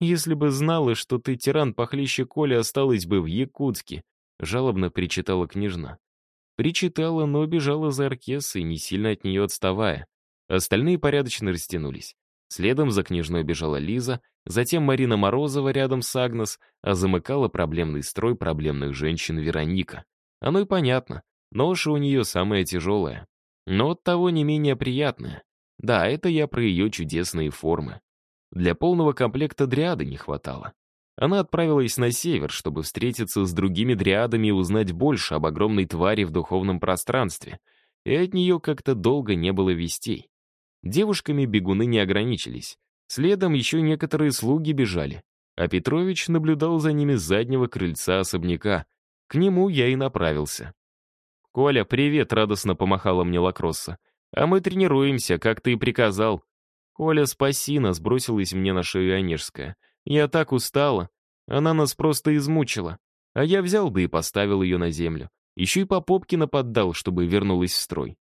«Если бы знала, что ты тиран похлеще Коли, осталась бы в Якутске», — жалобно причитала княжна. Причитала, но бежала за Аркесой, не сильно от нее отставая. Остальные порядочно растянулись. Следом за княжной бежала Лиза, затем Марина Морозова рядом с Агнес, а замыкала проблемный строй проблемных женщин Вероника. Оно и понятно, ноша у нее самая тяжелая. Но от того не менее приятная. Да, это я про ее чудесные формы. Для полного комплекта дриады не хватало. Она отправилась на север, чтобы встретиться с другими дриадами и узнать больше об огромной твари в духовном пространстве. И от нее как-то долго не было вестей. Девушками бегуны не ограничились. Следом еще некоторые слуги бежали, а Петрович наблюдал за ними с заднего крыльца особняка. К нему я и направился. «Коля, привет!» — радостно помахала мне Лакросса. «А мы тренируемся, как ты и приказал». «Коля, спаси нас!» — бросилась мне на шею Онежская. «Я так устала. Она нас просто измучила. А я взял бы и поставил ее на землю. Еще и по попке наподдал, чтобы вернулась в строй.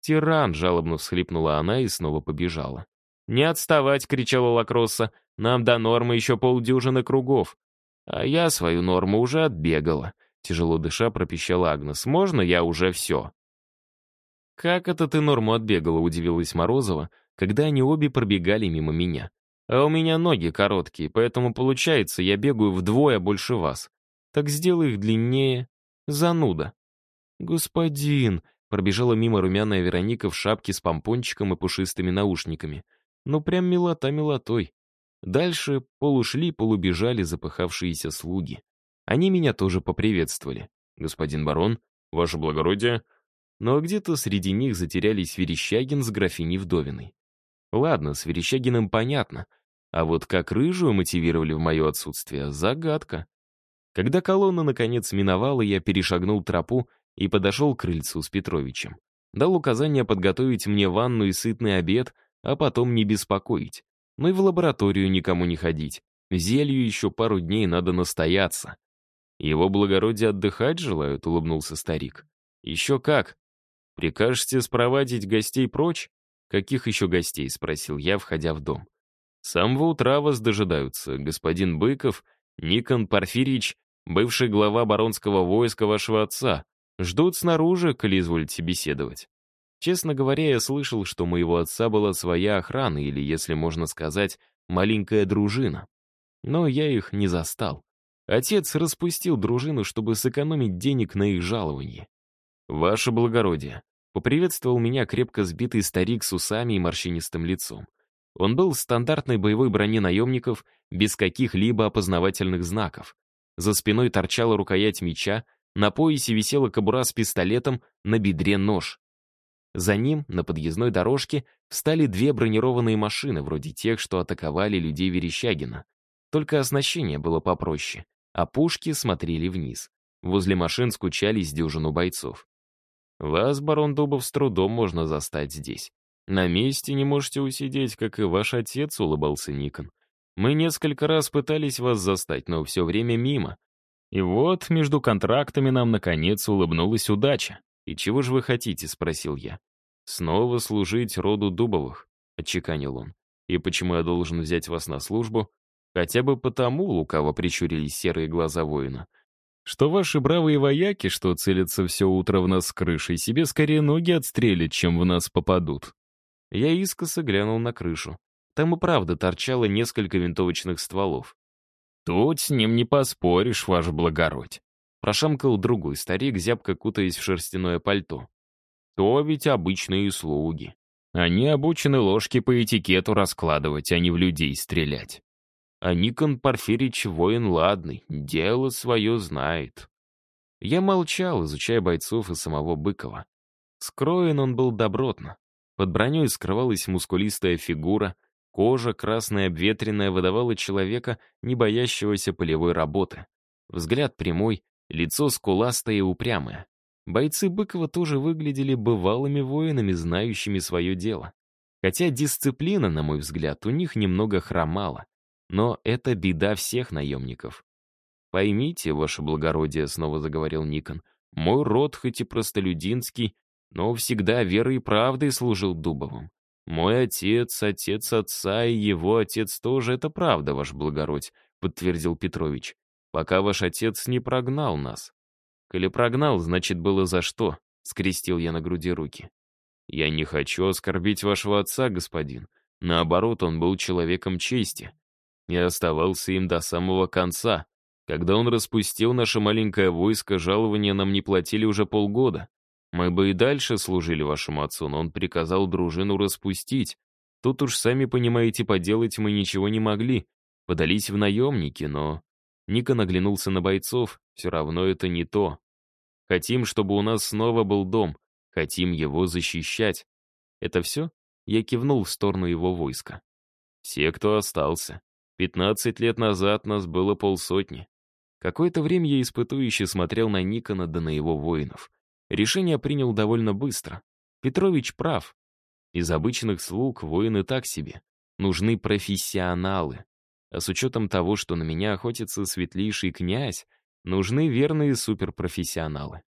«Тиран!» — жалобно всхлипнула она и снова побежала. «Не отставать!» — кричала Лакросса. «Нам до нормы еще полдюжины кругов». «А я свою норму уже отбегала», — тяжело дыша пропищала Агнес. «Можно я уже все?» «Как это ты норму отбегала?» — удивилась Морозова, когда они обе пробегали мимо меня. «А у меня ноги короткие, поэтому получается, я бегаю вдвое больше вас. Так сделай их длиннее. Зануда». «Господин!» Пробежала мимо румяная Вероника в шапке с помпончиком и пушистыми наушниками. Ну, прям милота милотой. Дальше полушли, полубежали запыхавшиеся слуги. Они меня тоже поприветствовали. «Господин барон, ваше благородие». Но где-то среди них затерялись Верещагин с графиней Вдовиной. Ладно, с Верещагиным понятно. А вот как рыжую мотивировали в мое отсутствие — загадка. Когда колонна наконец миновала, я перешагнул тропу и подошел к крыльцу с Петровичем. Дал указание подготовить мне ванну и сытный обед, а потом не беспокоить. Ну и в лабораторию никому не ходить. Зелью еще пару дней надо настояться. Его благородие отдыхать желают, улыбнулся старик. Еще как. Прикажете спровадить гостей прочь? Каких еще гостей? Спросил я, входя в дом. С самого утра вас дожидаются господин Быков, Никон Порфирьевич, бывший глава баронского войска вашего отца, Ждут снаружи, коли изволите беседовать. Честно говоря, я слышал, что у моего отца была своя охрана, или, если можно сказать, маленькая дружина. Но я их не застал. Отец распустил дружину, чтобы сэкономить денег на их жалование. «Ваше благородие», — поприветствовал меня крепко сбитый старик с усами и морщинистым лицом. Он был в стандартной боевой броне наемников, без каких-либо опознавательных знаков. За спиной торчала рукоять меча, на поясе висела кобура с пистолетом, на бедре нож. За ним, на подъездной дорожке, встали две бронированные машины, вроде тех, что атаковали людей Верещагина. Только оснащение было попроще, а пушки смотрели вниз. Возле машин скучались дюжину бойцов. «Вас, барон Дубов, с трудом можно застать здесь. На месте не можете усидеть, как и ваш отец», — улыбался Никон. «Мы несколько раз пытались вас застать, но все время мимо. И вот между контрактами нам, наконец, улыбнулась удача. «И чего же вы хотите?» — спросил я. «Снова служить роду Дубовых», — отчеканил он. «И почему я должен взять вас на службу?» «Хотя бы потому», — лукаво прищурились серые глаза воина, «что ваши бравые вояки, что целятся все утро в нас с крышей, себе скорее ноги отстрелят, чем в нас попадут». Я искоса глянул на крышу. Там и правда торчало несколько винтовочных стволов. «Тут с ним не поспоришь, ваше благородь», — прошамкал другой старик, зябко кутаясь в шерстяное пальто. «То ведь обычные слуги. Они обучены ложки по этикету раскладывать, а не в людей стрелять. А Никон Порфирич воин ладный, дело свое знает». Я молчал, изучая бойцов и самого Быкова. Скроен он был добротно. Под броней скрывалась мускулистая фигура, кожа, красная обветренная, выдавала человека, не боящегося полевой работы. Взгляд прямой, лицо скуластое и упрямое. Бойцы Быкова тоже выглядели бывалыми воинами, знающими свое дело. Хотя дисциплина, на мой взгляд, у них немного хромала. Но это беда всех наемников. «Поймите, ваше благородие», — снова заговорил Никон, «мой род, хоть и простолюдинский, но всегда верой и правдой служил Дубовым. Мой отец, отец отца и его отец тоже, это правда, ваш благородь», — подтвердил Петрович, «пока ваш отец не прогнал нас». «Коли прогнал, значит, было за что», — скрестил я на груди руки. «Я не хочу оскорбить вашего отца, господин. Наоборот, он был человеком чести. И оставался им до самого конца. Когда он распустил наше маленькое войско, жалования нам не платили уже полгода. Мы бы и дальше служили вашему отцу, но он приказал дружину распустить. Тут уж, сами понимаете, поделать мы ничего не могли. Подались в наемники, но... Ника наглянулся на бойцов, все равно это не то. Хотим, чтобы у нас снова был дом. Хотим его защищать. Это все? Я кивнул в сторону его войска. Все, кто остался. Пятнадцать лет назад нас было полсотни. Какое-то время я испытующе смотрел на Никона да на его воинов. Решение принял довольно быстро. Петрович прав. Из обычных слуг воины так себе. Нужны профессионалы. А с учетом того, что на меня охотится светлейший князь, нужны верные суперпрофессионалы.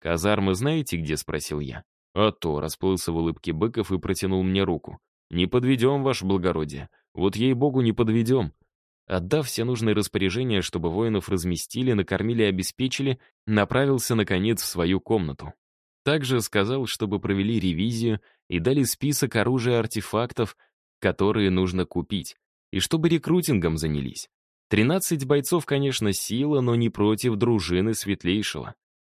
«Казармы знаете где?» — спросил я. «А то», — расплылся в улыбке Быков и протянул мне руку. «Не подведем, ваше благородие. Вот ей-богу, не подведем. Отдав все нужные распоряжения, чтобы воинов разместили, накормили и обеспечили, направился, наконец, в свою комнату. Также сказал, чтобы провели ревизию и дали список оружия и артефактов, которые нужно купить, и чтобы рекрутингом занялись. 13 бойцов, конечно, сила, но не против дружины Светлейшего.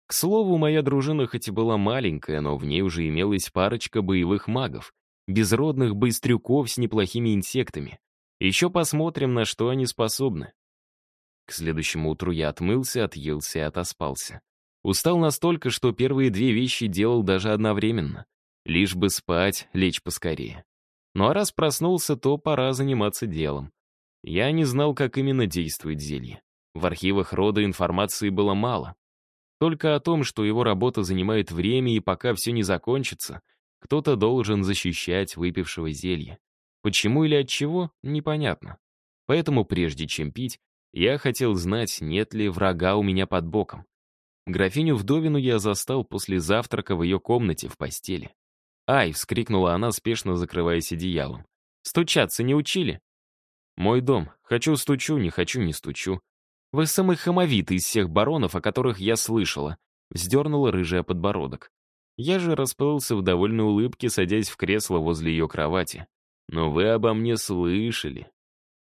К слову, моя дружина хоть и была маленькая, но в ней уже имелась парочка боевых магов, безродных быстрюков с неплохими инсектами. Еще посмотрим, на что они способны. К следующему утру я отмылся, отъелся и отоспался. Устал настолько, что первые две вещи делал даже одновременно. Лишь бы спать, лечь поскорее. Ну а раз проснулся, то пора заниматься делом. Я не знал, как именно действует зелье. В архивах рода информации было мало. Только о том, что его работа занимает время и пока все не закончится, кто-то должен защищать выпившего зелья. Почему или от чего, непонятно. Поэтому прежде чем пить, я хотел знать, нет ли врага у меня под боком. Графиню Вдовину я застал после завтрака в ее комнате в постели. «Ай!» — вскрикнула она, спешно закрываясь одеялом. «Стучаться не учили?» «Мой дом. Хочу стучу, не хочу не стучу. Вы самый хамовитый из всех баронов, о которых я слышала», — вздернула рыжая подбородок. Я же расплылся в довольной улыбке, садясь в кресло возле ее кровати. Но вы обо мне слышали.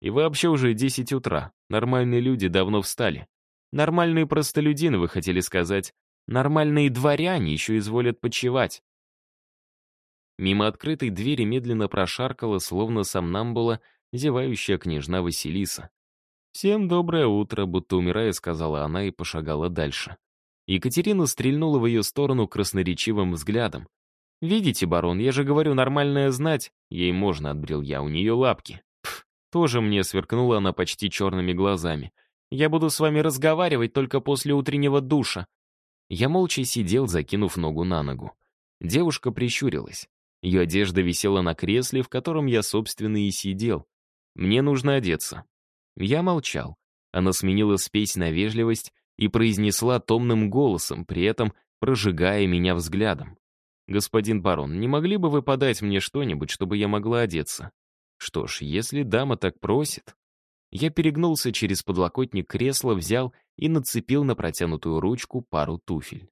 И вообще уже 10 утра. Нормальные люди давно встали. Нормальные простолюдины, вы хотели сказать. Нормальные дворяне еще изволят почевать. Мимо открытой двери медленно прошаркала, словно сам нам была зевающая княжна Василиса. «Всем доброе утро», — будто умирая, сказала она и пошагала дальше. Екатерина стрельнула в ее сторону красноречивым взглядом, «Видите, барон, я же говорю, нормальная знать. Ей можно, отбрил я, у нее лапки». Пф, тоже мне сверкнула она почти черными глазами. «Я буду с вами разговаривать только после утреннего душа». Я молча сидел, закинув ногу на ногу. Девушка прищурилась. Ее одежда висела на кресле, в котором я, собственно, и сидел. Мне нужно одеться. Я молчал. Она сменила спесь на вежливость и произнесла томным голосом, при этом прожигая меня взглядом. «Господин барон, не могли бы вы подать мне что-нибудь, чтобы я могла одеться?» «Что ж, если дама так просит...» Я перегнулся через подлокотник кресла, взял и нацепил на протянутую ручку пару туфель.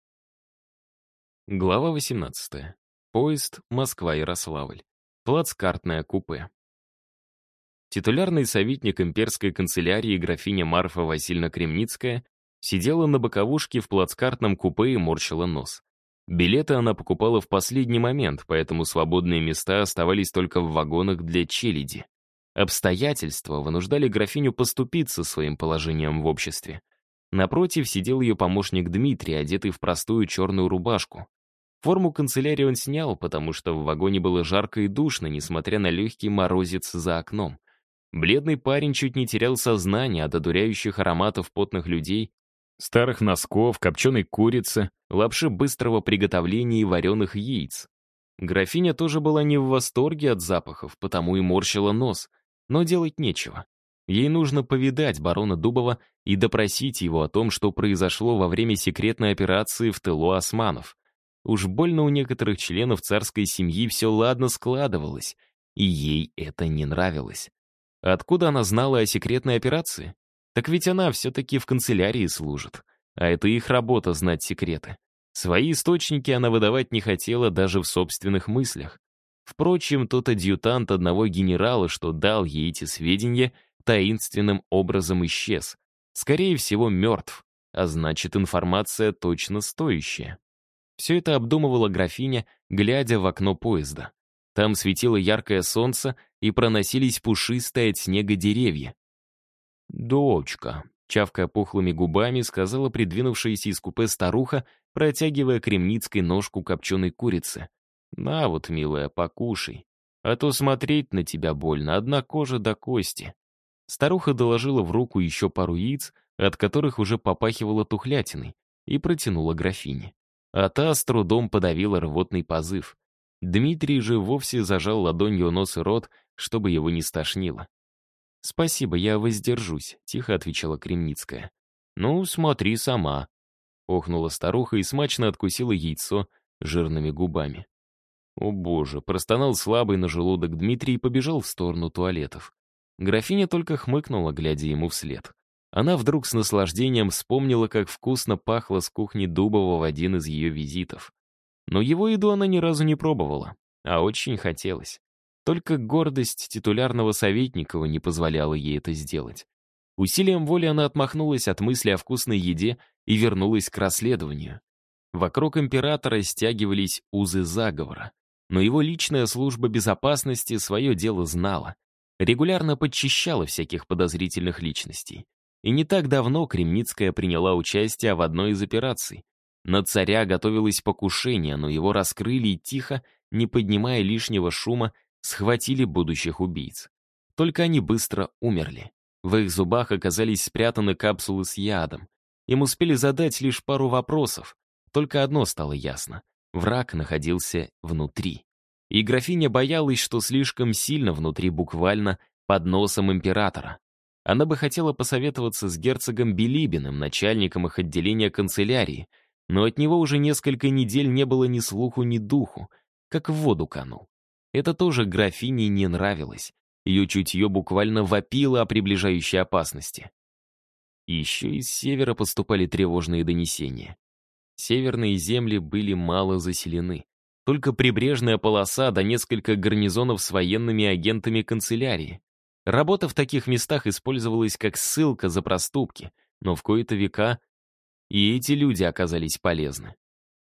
Глава 18. Поезд Москва-Ярославль. Плацкартное купе. Титулярный советник имперской канцелярии графиня Марфа Васильевна Кремницкая сидела на боковушке в плацкартном купе и морщила нос. Билеты она покупала в последний момент, поэтому свободные места оставались только в вагонах для челяди. Обстоятельства вынуждали графиню поступиться своим положением в обществе. Напротив сидел ее помощник Дмитрий, одетый в простую черную рубашку. Форму канцелярии он снял, потому что в вагоне было жарко и душно, несмотря на легкий морозец за окном. Бледный парень чуть не терял сознание от одуряющих ароматов потных людей, старых носков, копченой курицы, лапши быстрого приготовления и вареных яиц. Графиня тоже была не в восторге от запахов, потому и морщила нос, но делать нечего. Ей нужно повидать барона Дубова и допросить его о том, что произошло во время секретной операции в тылу османов. Уж больно у некоторых членов царской семьи все ладно складывалось, и ей это не нравилось. Откуда она знала о секретной операции? Так ведь она все-таки в канцелярии служит, а это их работа знать секреты. Свои источники она выдавать не хотела даже в собственных мыслях. Впрочем, тот адъютант одного генерала, что дал ей эти сведения, таинственным образом исчез. Скорее всего, мертв, а значит, информация точно стоящая. Все это обдумывала графиня, глядя в окно поезда. Там светило яркое солнце, и проносились пушистые от снега деревья. «Дочка», чавкая пухлыми губами, сказала придвинувшаяся из купе старуха, протягивая кремницкой ножку копченой курицы. «На вот, милая, покушай. А то смотреть на тебя больно, одна кожа до кости». Старуха доложила в руку еще пару яиц, от которых уже попахивала тухлятиной, и протянула графине. А та с трудом подавила рвотный позыв. Дмитрий же вовсе зажал ладонью нос и рот, чтобы его не стошнило. «Спасибо, я воздержусь», — тихо отвечала Кремницкая. «Ну, смотри сама», — охнула старуха и смачно откусила яйцо жирными губами. О боже, простонал слабый на желудок Дмитрий и побежал в сторону туалетов. Графиня только хмыкнула, глядя ему вслед. Она вдруг с наслаждением вспомнила, как вкусно пахло с кухни Дубова в один из ее визитов. Но его еду она ни разу не пробовала, а очень хотелось. Только гордость титулярного Советникова не позволяла ей это сделать. Усилием воли она отмахнулась от мысли о вкусной еде и вернулась к расследованию. Вокруг императора стягивались узы заговора. Но его личная служба безопасности свое дело знала. Регулярно подчищала всяких подозрительных личностей. И не так давно Кремницкая приняла участие в одной из операций. На царя готовилось покушение, но его раскрыли и тихо, не поднимая лишнего шума, схватили будущих убийц. Только они быстро умерли. В их зубах оказались спрятаны капсулы с ядом. Им успели задать лишь пару вопросов. Только одно стало ясно. Враг находился внутри. И графиня боялась, что слишком сильно внутри буквально под носом императора. Она бы хотела посоветоваться с герцогом Билибиным, начальником их отделения канцелярии, но от него уже несколько недель не было ни слуху, ни духу, как в воду канул. Это тоже графине не нравилось. Ее чутье буквально вопило о приближающей опасности. еще из севера поступали тревожные донесения. Северные земли были мало заселены. Только прибрежная полоса да несколько гарнизонов с военными агентами канцелярии. Работа в таких местах использовалась как ссылка за проступки, но в кои-то века и эти люди оказались полезны.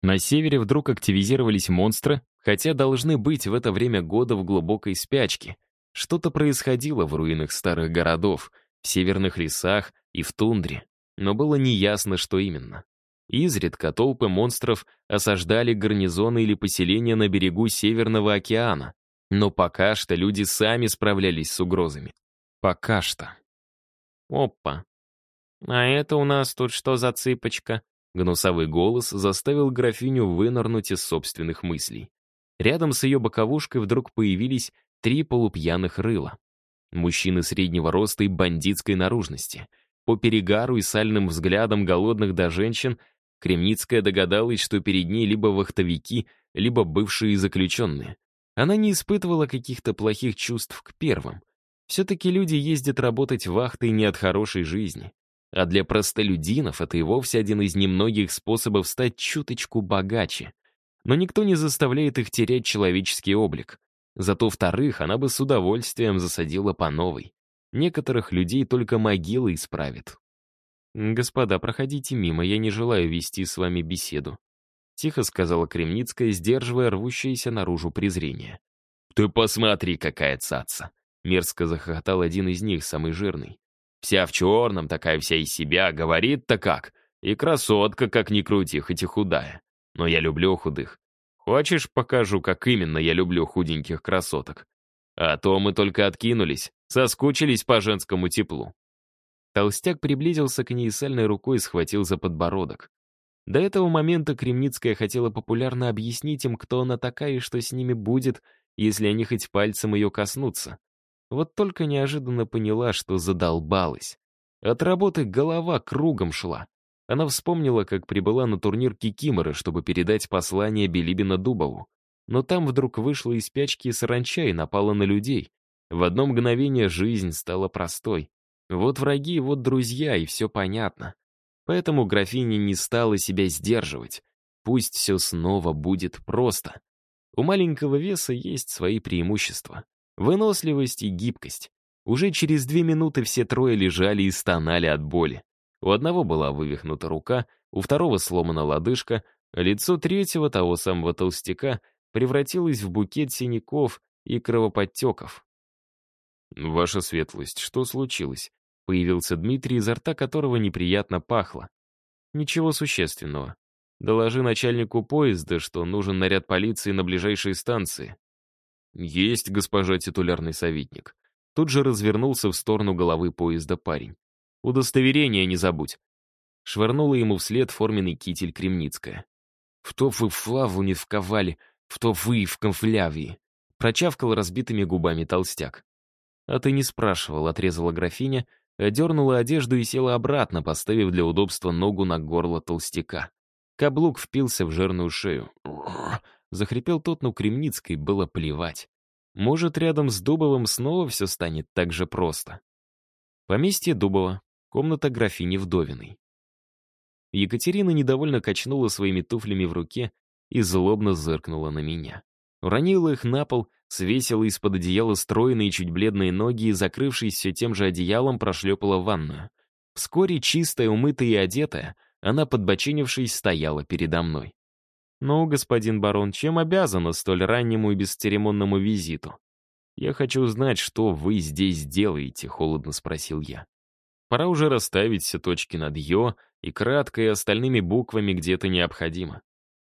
На севере вдруг активизировались монстры, хотя должны быть в это время года в глубокой спячке. Что-то происходило в руинах старых городов, в северных лесах и в тундре, но было неясно, что именно. Изредка толпы монстров осаждали гарнизоны или поселения на берегу Северного океана, но пока что люди сами справлялись с угрозами. Пока что. Опа. А это у нас тут что за цыпочка? Гнусовый голос заставил графиню вынырнуть из собственных мыслей. Рядом с ее боковушкой вдруг появились три полупьяных рыла. Мужчины среднего роста и бандитской наружности. По перегару и сальным взглядам голодных до женщин Кремницкая догадалась, что перед ней либо вахтовики, либо бывшие заключенные. Она не испытывала каких-то плохих чувств к первым. Все-таки люди ездят работать вахтой не от хорошей жизни. А для простолюдинов это и вовсе один из немногих способов стать чуточку богаче но никто не заставляет их терять человеческий облик. Зато вторых она бы с удовольствием засадила по новой. Некоторых людей только могила исправит. «Господа, проходите мимо, я не желаю вести с вами беседу», тихо сказала Кремницкая, сдерживая рвущееся наружу презрение. «Ты посмотри, какая цаца!» Мерзко захохотал один из них, самый жирный. Вся в черном, такая вся из себя, говорит-то как. И красотка, как ни крути, хоть и худая. Но я люблю худых. Хочешь, покажу, как именно я люблю худеньких красоток? А то мы только откинулись, соскучились по женскому теплу. Толстяк приблизился к ней сальной рукой и схватил за подбородок. До этого момента Кремницкая хотела популярно объяснить им, кто она такая и что с ними будет, если они хоть пальцем ее коснутся. Вот только неожиданно поняла, что задолбалась. От работы голова кругом шла. Она вспомнила, как прибыла на турнир Кикиморы, чтобы передать послание Белибина Дубову. Но там вдруг вышла из спячки саранча и напала на людей. В одно мгновение жизнь стала простой. Вот враги, вот друзья, и все понятно. Поэтому графиня не стала себя сдерживать. Пусть все снова будет просто. У маленького веса есть свои преимущества. Выносливость и гибкость. Уже через две минуты все трое лежали и стонали от боли. У одного была вывихнута рука, у второго сломана лодыжка, а лицо третьего, того самого толстяка, превратилось в букет синяков и кровоподтеков. «Ваша светлость, что случилось?» Появился Дмитрий, изо рта которого неприятно пахло. «Ничего существенного. Доложи начальнику поезда, что нужен наряд полиции на ближайшей станции». «Есть, госпожа титулярный советник». Тут же развернулся в сторону головы поезда парень. «Удостоверение не забудь». Швырнула ему вслед форменный китель Кремницкая. «В то вы флаву не вковали, в то вы в конфлявии», прочавкал разбитыми губами толстяк. «А ты не спрашивал», — отрезала графиня, одернула одежду и села обратно, поставив для удобства ногу на горло толстяка. Каблук впился в жирную шею. Захрипел тот, но Кремницкой было плевать. Может, рядом с Дубовым снова все станет так же просто. Поместье Дубова, комната графини Вдовиной. Екатерина недовольно качнула своими туфлями в руке и злобно зыркнула на меня. Уронила их на пол, свесила из-под одеяла стройные чуть бледные ноги и, закрывшись все тем же одеялом, прошлепала в ванную. Вскоре, чистая, умытая и одетая, она, подбочинившись, стояла передо мной. «Ну, господин барон, чем обязана столь раннему и бесцеремонному визиту?» «Я хочу знать, что вы здесь делаете», — холодно спросил я. Пора уже расставить все точки над «ё» и кратко и остальными буквами где-то необходимо.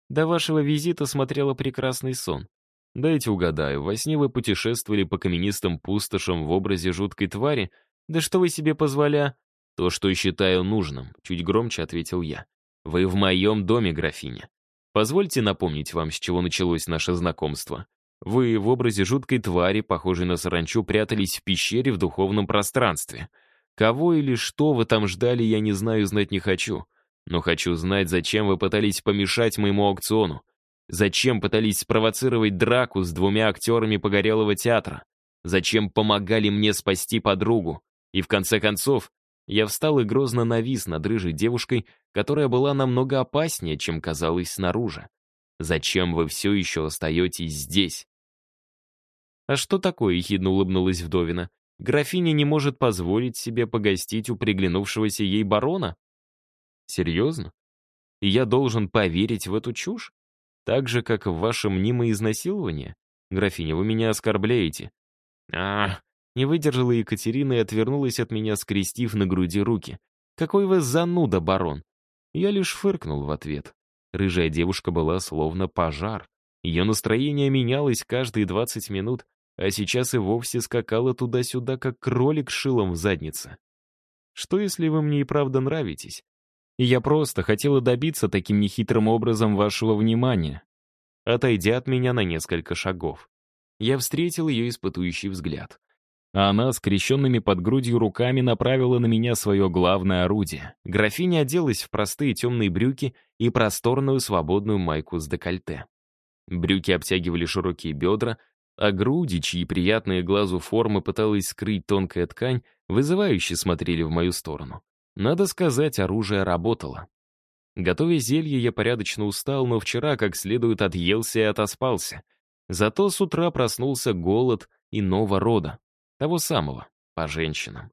До вашего визита смотрела прекрасный сон. Дайте угадаю, во сне вы путешествовали по каменистым пустошам в образе жуткой твари? Да что вы себе позволя? То, что считаю нужным, чуть громче ответил я. Вы в моем доме, графиня. Позвольте напомнить вам, с чего началось наше знакомство. Вы в образе жуткой твари, похожей на саранчу, прятались в пещере в духовном пространстве. Кого или что вы там ждали, я не знаю, знать не хочу. Но хочу знать, зачем вы пытались помешать моему аукциону. Зачем пытались спровоцировать драку с двумя актерами погорелого театра? Зачем помогали мне спасти подругу? И в конце концов, я встал и грозно навис над рыжей девушкой, которая была намного опаснее, чем казалось снаружи. Зачем вы все еще остаетесь здесь? А что такое, ехидно улыбнулась вдовина. Графиня не может позволить себе погостить у приглянувшегося ей барона? Серьезно? И я должен поверить в эту чушь? Так же, как в ваше мнимое изнасилование? Графиня, вы меня оскорбляете. А, не выдержала Екатерина и отвернулась от меня, скрестив на груди руки. Какой вы зануда, барон. Я лишь фыркнул в ответ. Рыжая девушка была словно пожар. Ее настроение менялось каждые 20 минут, а сейчас и вовсе скакала туда-сюда, как кролик шилом в заднице. Что, если вы мне и правда нравитесь? Я просто хотела добиться таким нехитрым образом вашего внимания. Отойдя от меня на несколько шагов. Я встретил ее испытующий взгляд. А она, скрещенными под грудью руками, направила на меня свое главное орудие. Графиня оделась в простые темные брюки и просторную свободную майку с декольте. Брюки обтягивали широкие бедра, а груди, чьи приятные глазу формы пыталась скрыть тонкая ткань, вызывающе смотрели в мою сторону. Надо сказать, оружие работало. Готовя зелье, я порядочно устал, но вчера как следует отъелся и отоспался. Зато с утра проснулся голод иного рода, того самого, по женщинам.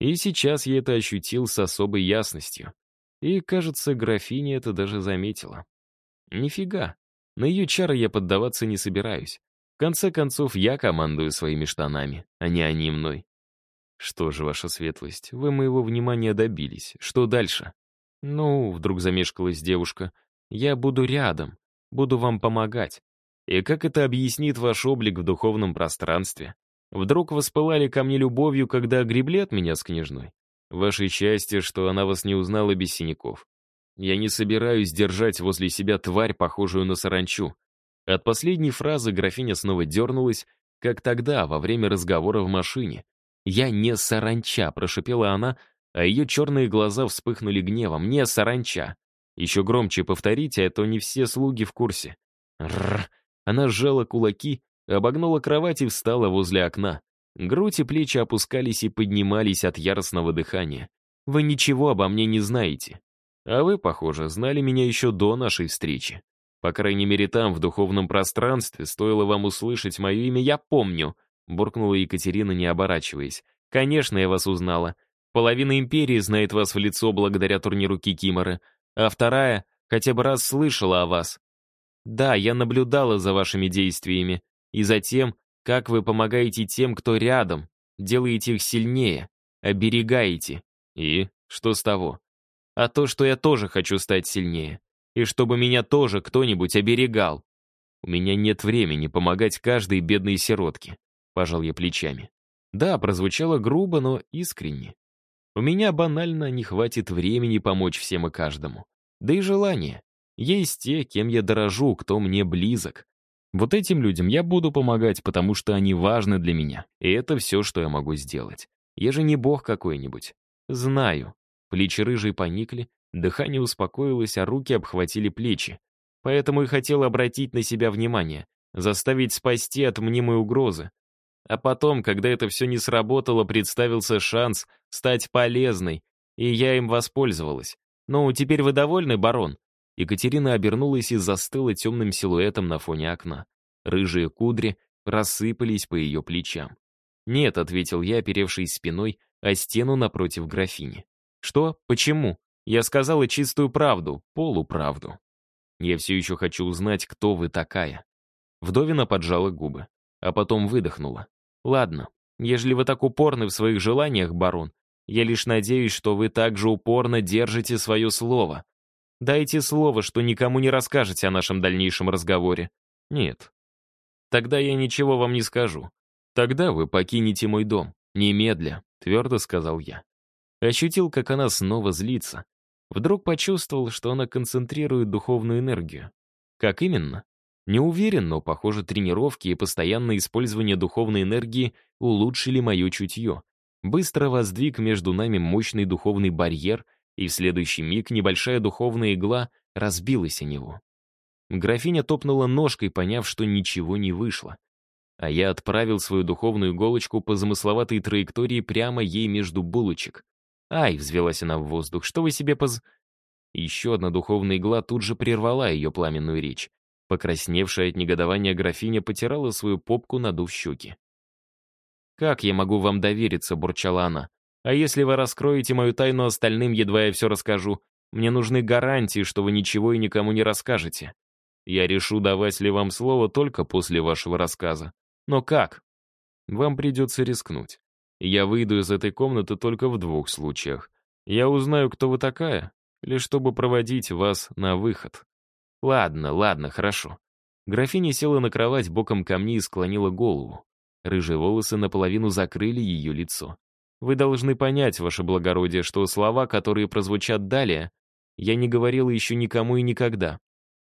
И сейчас я это ощутил с особой ясностью. И, кажется, графиня это даже заметила. Нифига, на ее чары я поддаваться не собираюсь. В конце концов, я командую своими штанами, а не они мной. Что же, ваша светлость, вы моего внимания добились. Что дальше? Ну, вдруг замешкалась девушка, я буду рядом, буду вам помогать. И как это объяснит ваш облик в духовном пространстве? Вдруг воспылали ко мне любовью, когда огребли от меня с княжной? Ваше счастье, что она вас не узнала без синяков. Я не собираюсь держать возле себя тварь, похожую на саранчу. От последней фразы графиня снова дернулась, как тогда, во время разговора в машине. «Я не саранча», — прошипела она, а ее черные глаза вспыхнули гневом. «Не саранча». Еще громче повторите, а то не все слуги в курсе. Рррр. Она сжала кулаки, обогнула кровать и встала возле окна. Грудь и плечи опускались и поднимались от яростного дыхания. «Вы ничего обо мне не знаете. А вы, похоже, знали меня еще до нашей встречи. По крайней мере, там, в духовном пространстве, стоило вам услышать мое имя, я помню», — буркнула Екатерина, не оборачиваясь. «Конечно, я вас узнала. Половина империи знает вас в лицо благодаря турниру Кикиморы, а вторая хотя бы раз слышала о вас. Да, я наблюдала за вашими действиями и за тем, как вы помогаете тем, кто рядом, делаете их сильнее, оберегаете. И что с того? А то, что я тоже хочу стать сильнее. И чтобы меня тоже кто-нибудь оберегал. У меня нет времени помогать каждой бедной сиротке. Пожал я плечами. Да, прозвучало грубо, но искренне. У меня банально не хватит времени помочь всем и каждому. Да и желания. Есть те, кем я дорожу, кто мне близок. Вот этим людям я буду помогать, потому что они важны для меня. И это все, что я могу сделать. Я же не бог какой-нибудь. Знаю. Плечи рыжие поникли, дыхание успокоилось, а руки обхватили плечи. Поэтому и хотел обратить на себя внимание, заставить спасти от мнимой угрозы. А потом, когда это все не сработало, представился шанс стать полезной, и я им воспользовалась. «Ну, теперь вы довольны, барон?» Екатерина обернулась и застыла темным силуэтом на фоне окна. Рыжие кудри рассыпались по ее плечам. «Нет», — ответил я, оперевшись спиной, о стену напротив графини. «Что? Почему? Я сказала чистую правду, полуправду. Я все еще хочу узнать, кто вы такая». Вдовина поджала губы, а потом выдохнула. «Ладно, ежели вы так упорны в своих желаниях, барон, я лишь надеюсь, что вы также упорно держите свое слово. Дайте слово, что никому не расскажете о нашем дальнейшем разговоре. Нет. Тогда я ничего вам не скажу. Тогда вы покинете мой дом. Немедля, твердо сказал я. Ощутил, как она снова злится. Вдруг почувствовал, что она концентрирует духовную энергию. Как именно? Не уверен, но, похоже, тренировки и постоянное использование духовной энергии улучшили мое чутье. Быстро воздвиг между нами мощный духовный барьер — и в следующий миг небольшая духовная игла разбилась о него. Графиня топнула ножкой, поняв, что ничего не вышло. А я отправил свою духовную иголочку по замысловатой траектории прямо ей между булочек. «Ай!» — взвелась она в воздух. «Что вы себе поз...» Еще одна духовная игла тут же прервала ее пламенную речь. Покрасневшая от негодования графиня потирала свою попку, надув щеки. «Как я могу вам довериться?» — бурчала она. А если вы раскроете мою тайну остальным, едва я все расскажу, мне нужны гарантии, что вы ничего и никому не расскажете. Я решу, давать ли вам слово только после вашего рассказа. Но как? Вам придется рискнуть. Я выйду из этой комнаты только в двух случаях. Я узнаю, кто вы такая, лишь чтобы проводить вас на выход. Ладно, ладно, хорошо. Графиня села на кровать боком ко мне и склонила голову. Рыжие волосы наполовину закрыли ее лицо. Вы должны понять, ваше благородие, что слова, которые прозвучат далее, я не говорила еще никому и никогда.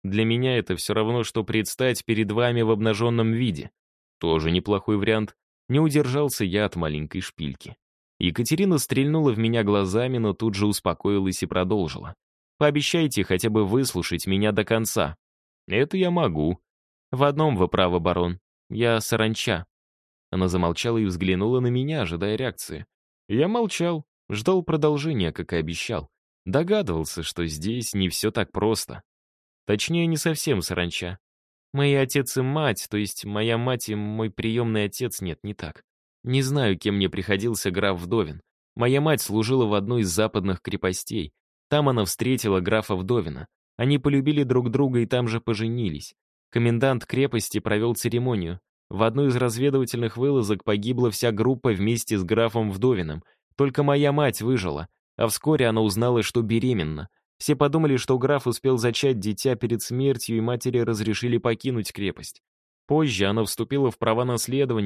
Для меня это все равно, что предстать перед вами в обнаженном виде. Тоже неплохой вариант. Не удержался я от маленькой шпильки. Екатерина стрельнула в меня глазами, но тут же успокоилась и продолжила. «Пообещайте хотя бы выслушать меня до конца». «Это я могу». «В одном вы правы, барон. Я саранча». Она замолчала и взглянула на меня, ожидая реакции. Я молчал, ждал продолжения, как и обещал. Догадывался, что здесь не все так просто. Точнее, не совсем саранча. Мои отец и мать, то есть моя мать и мой приемный отец, нет, не так. Не знаю, кем мне приходился граф Вдовин. Моя мать служила в одной из западных крепостей. Там она встретила графа Вдовина. Они полюбили друг друга и там же поженились. Комендант крепости провел церемонию. В одной из разведывательных вылазок погибла вся группа вместе с графом Вдовиным. Только моя мать выжила, а вскоре она узнала, что беременна. Все подумали, что граф успел зачать дитя перед смертью, и матери разрешили покинуть крепость. Позже она вступила в права наследования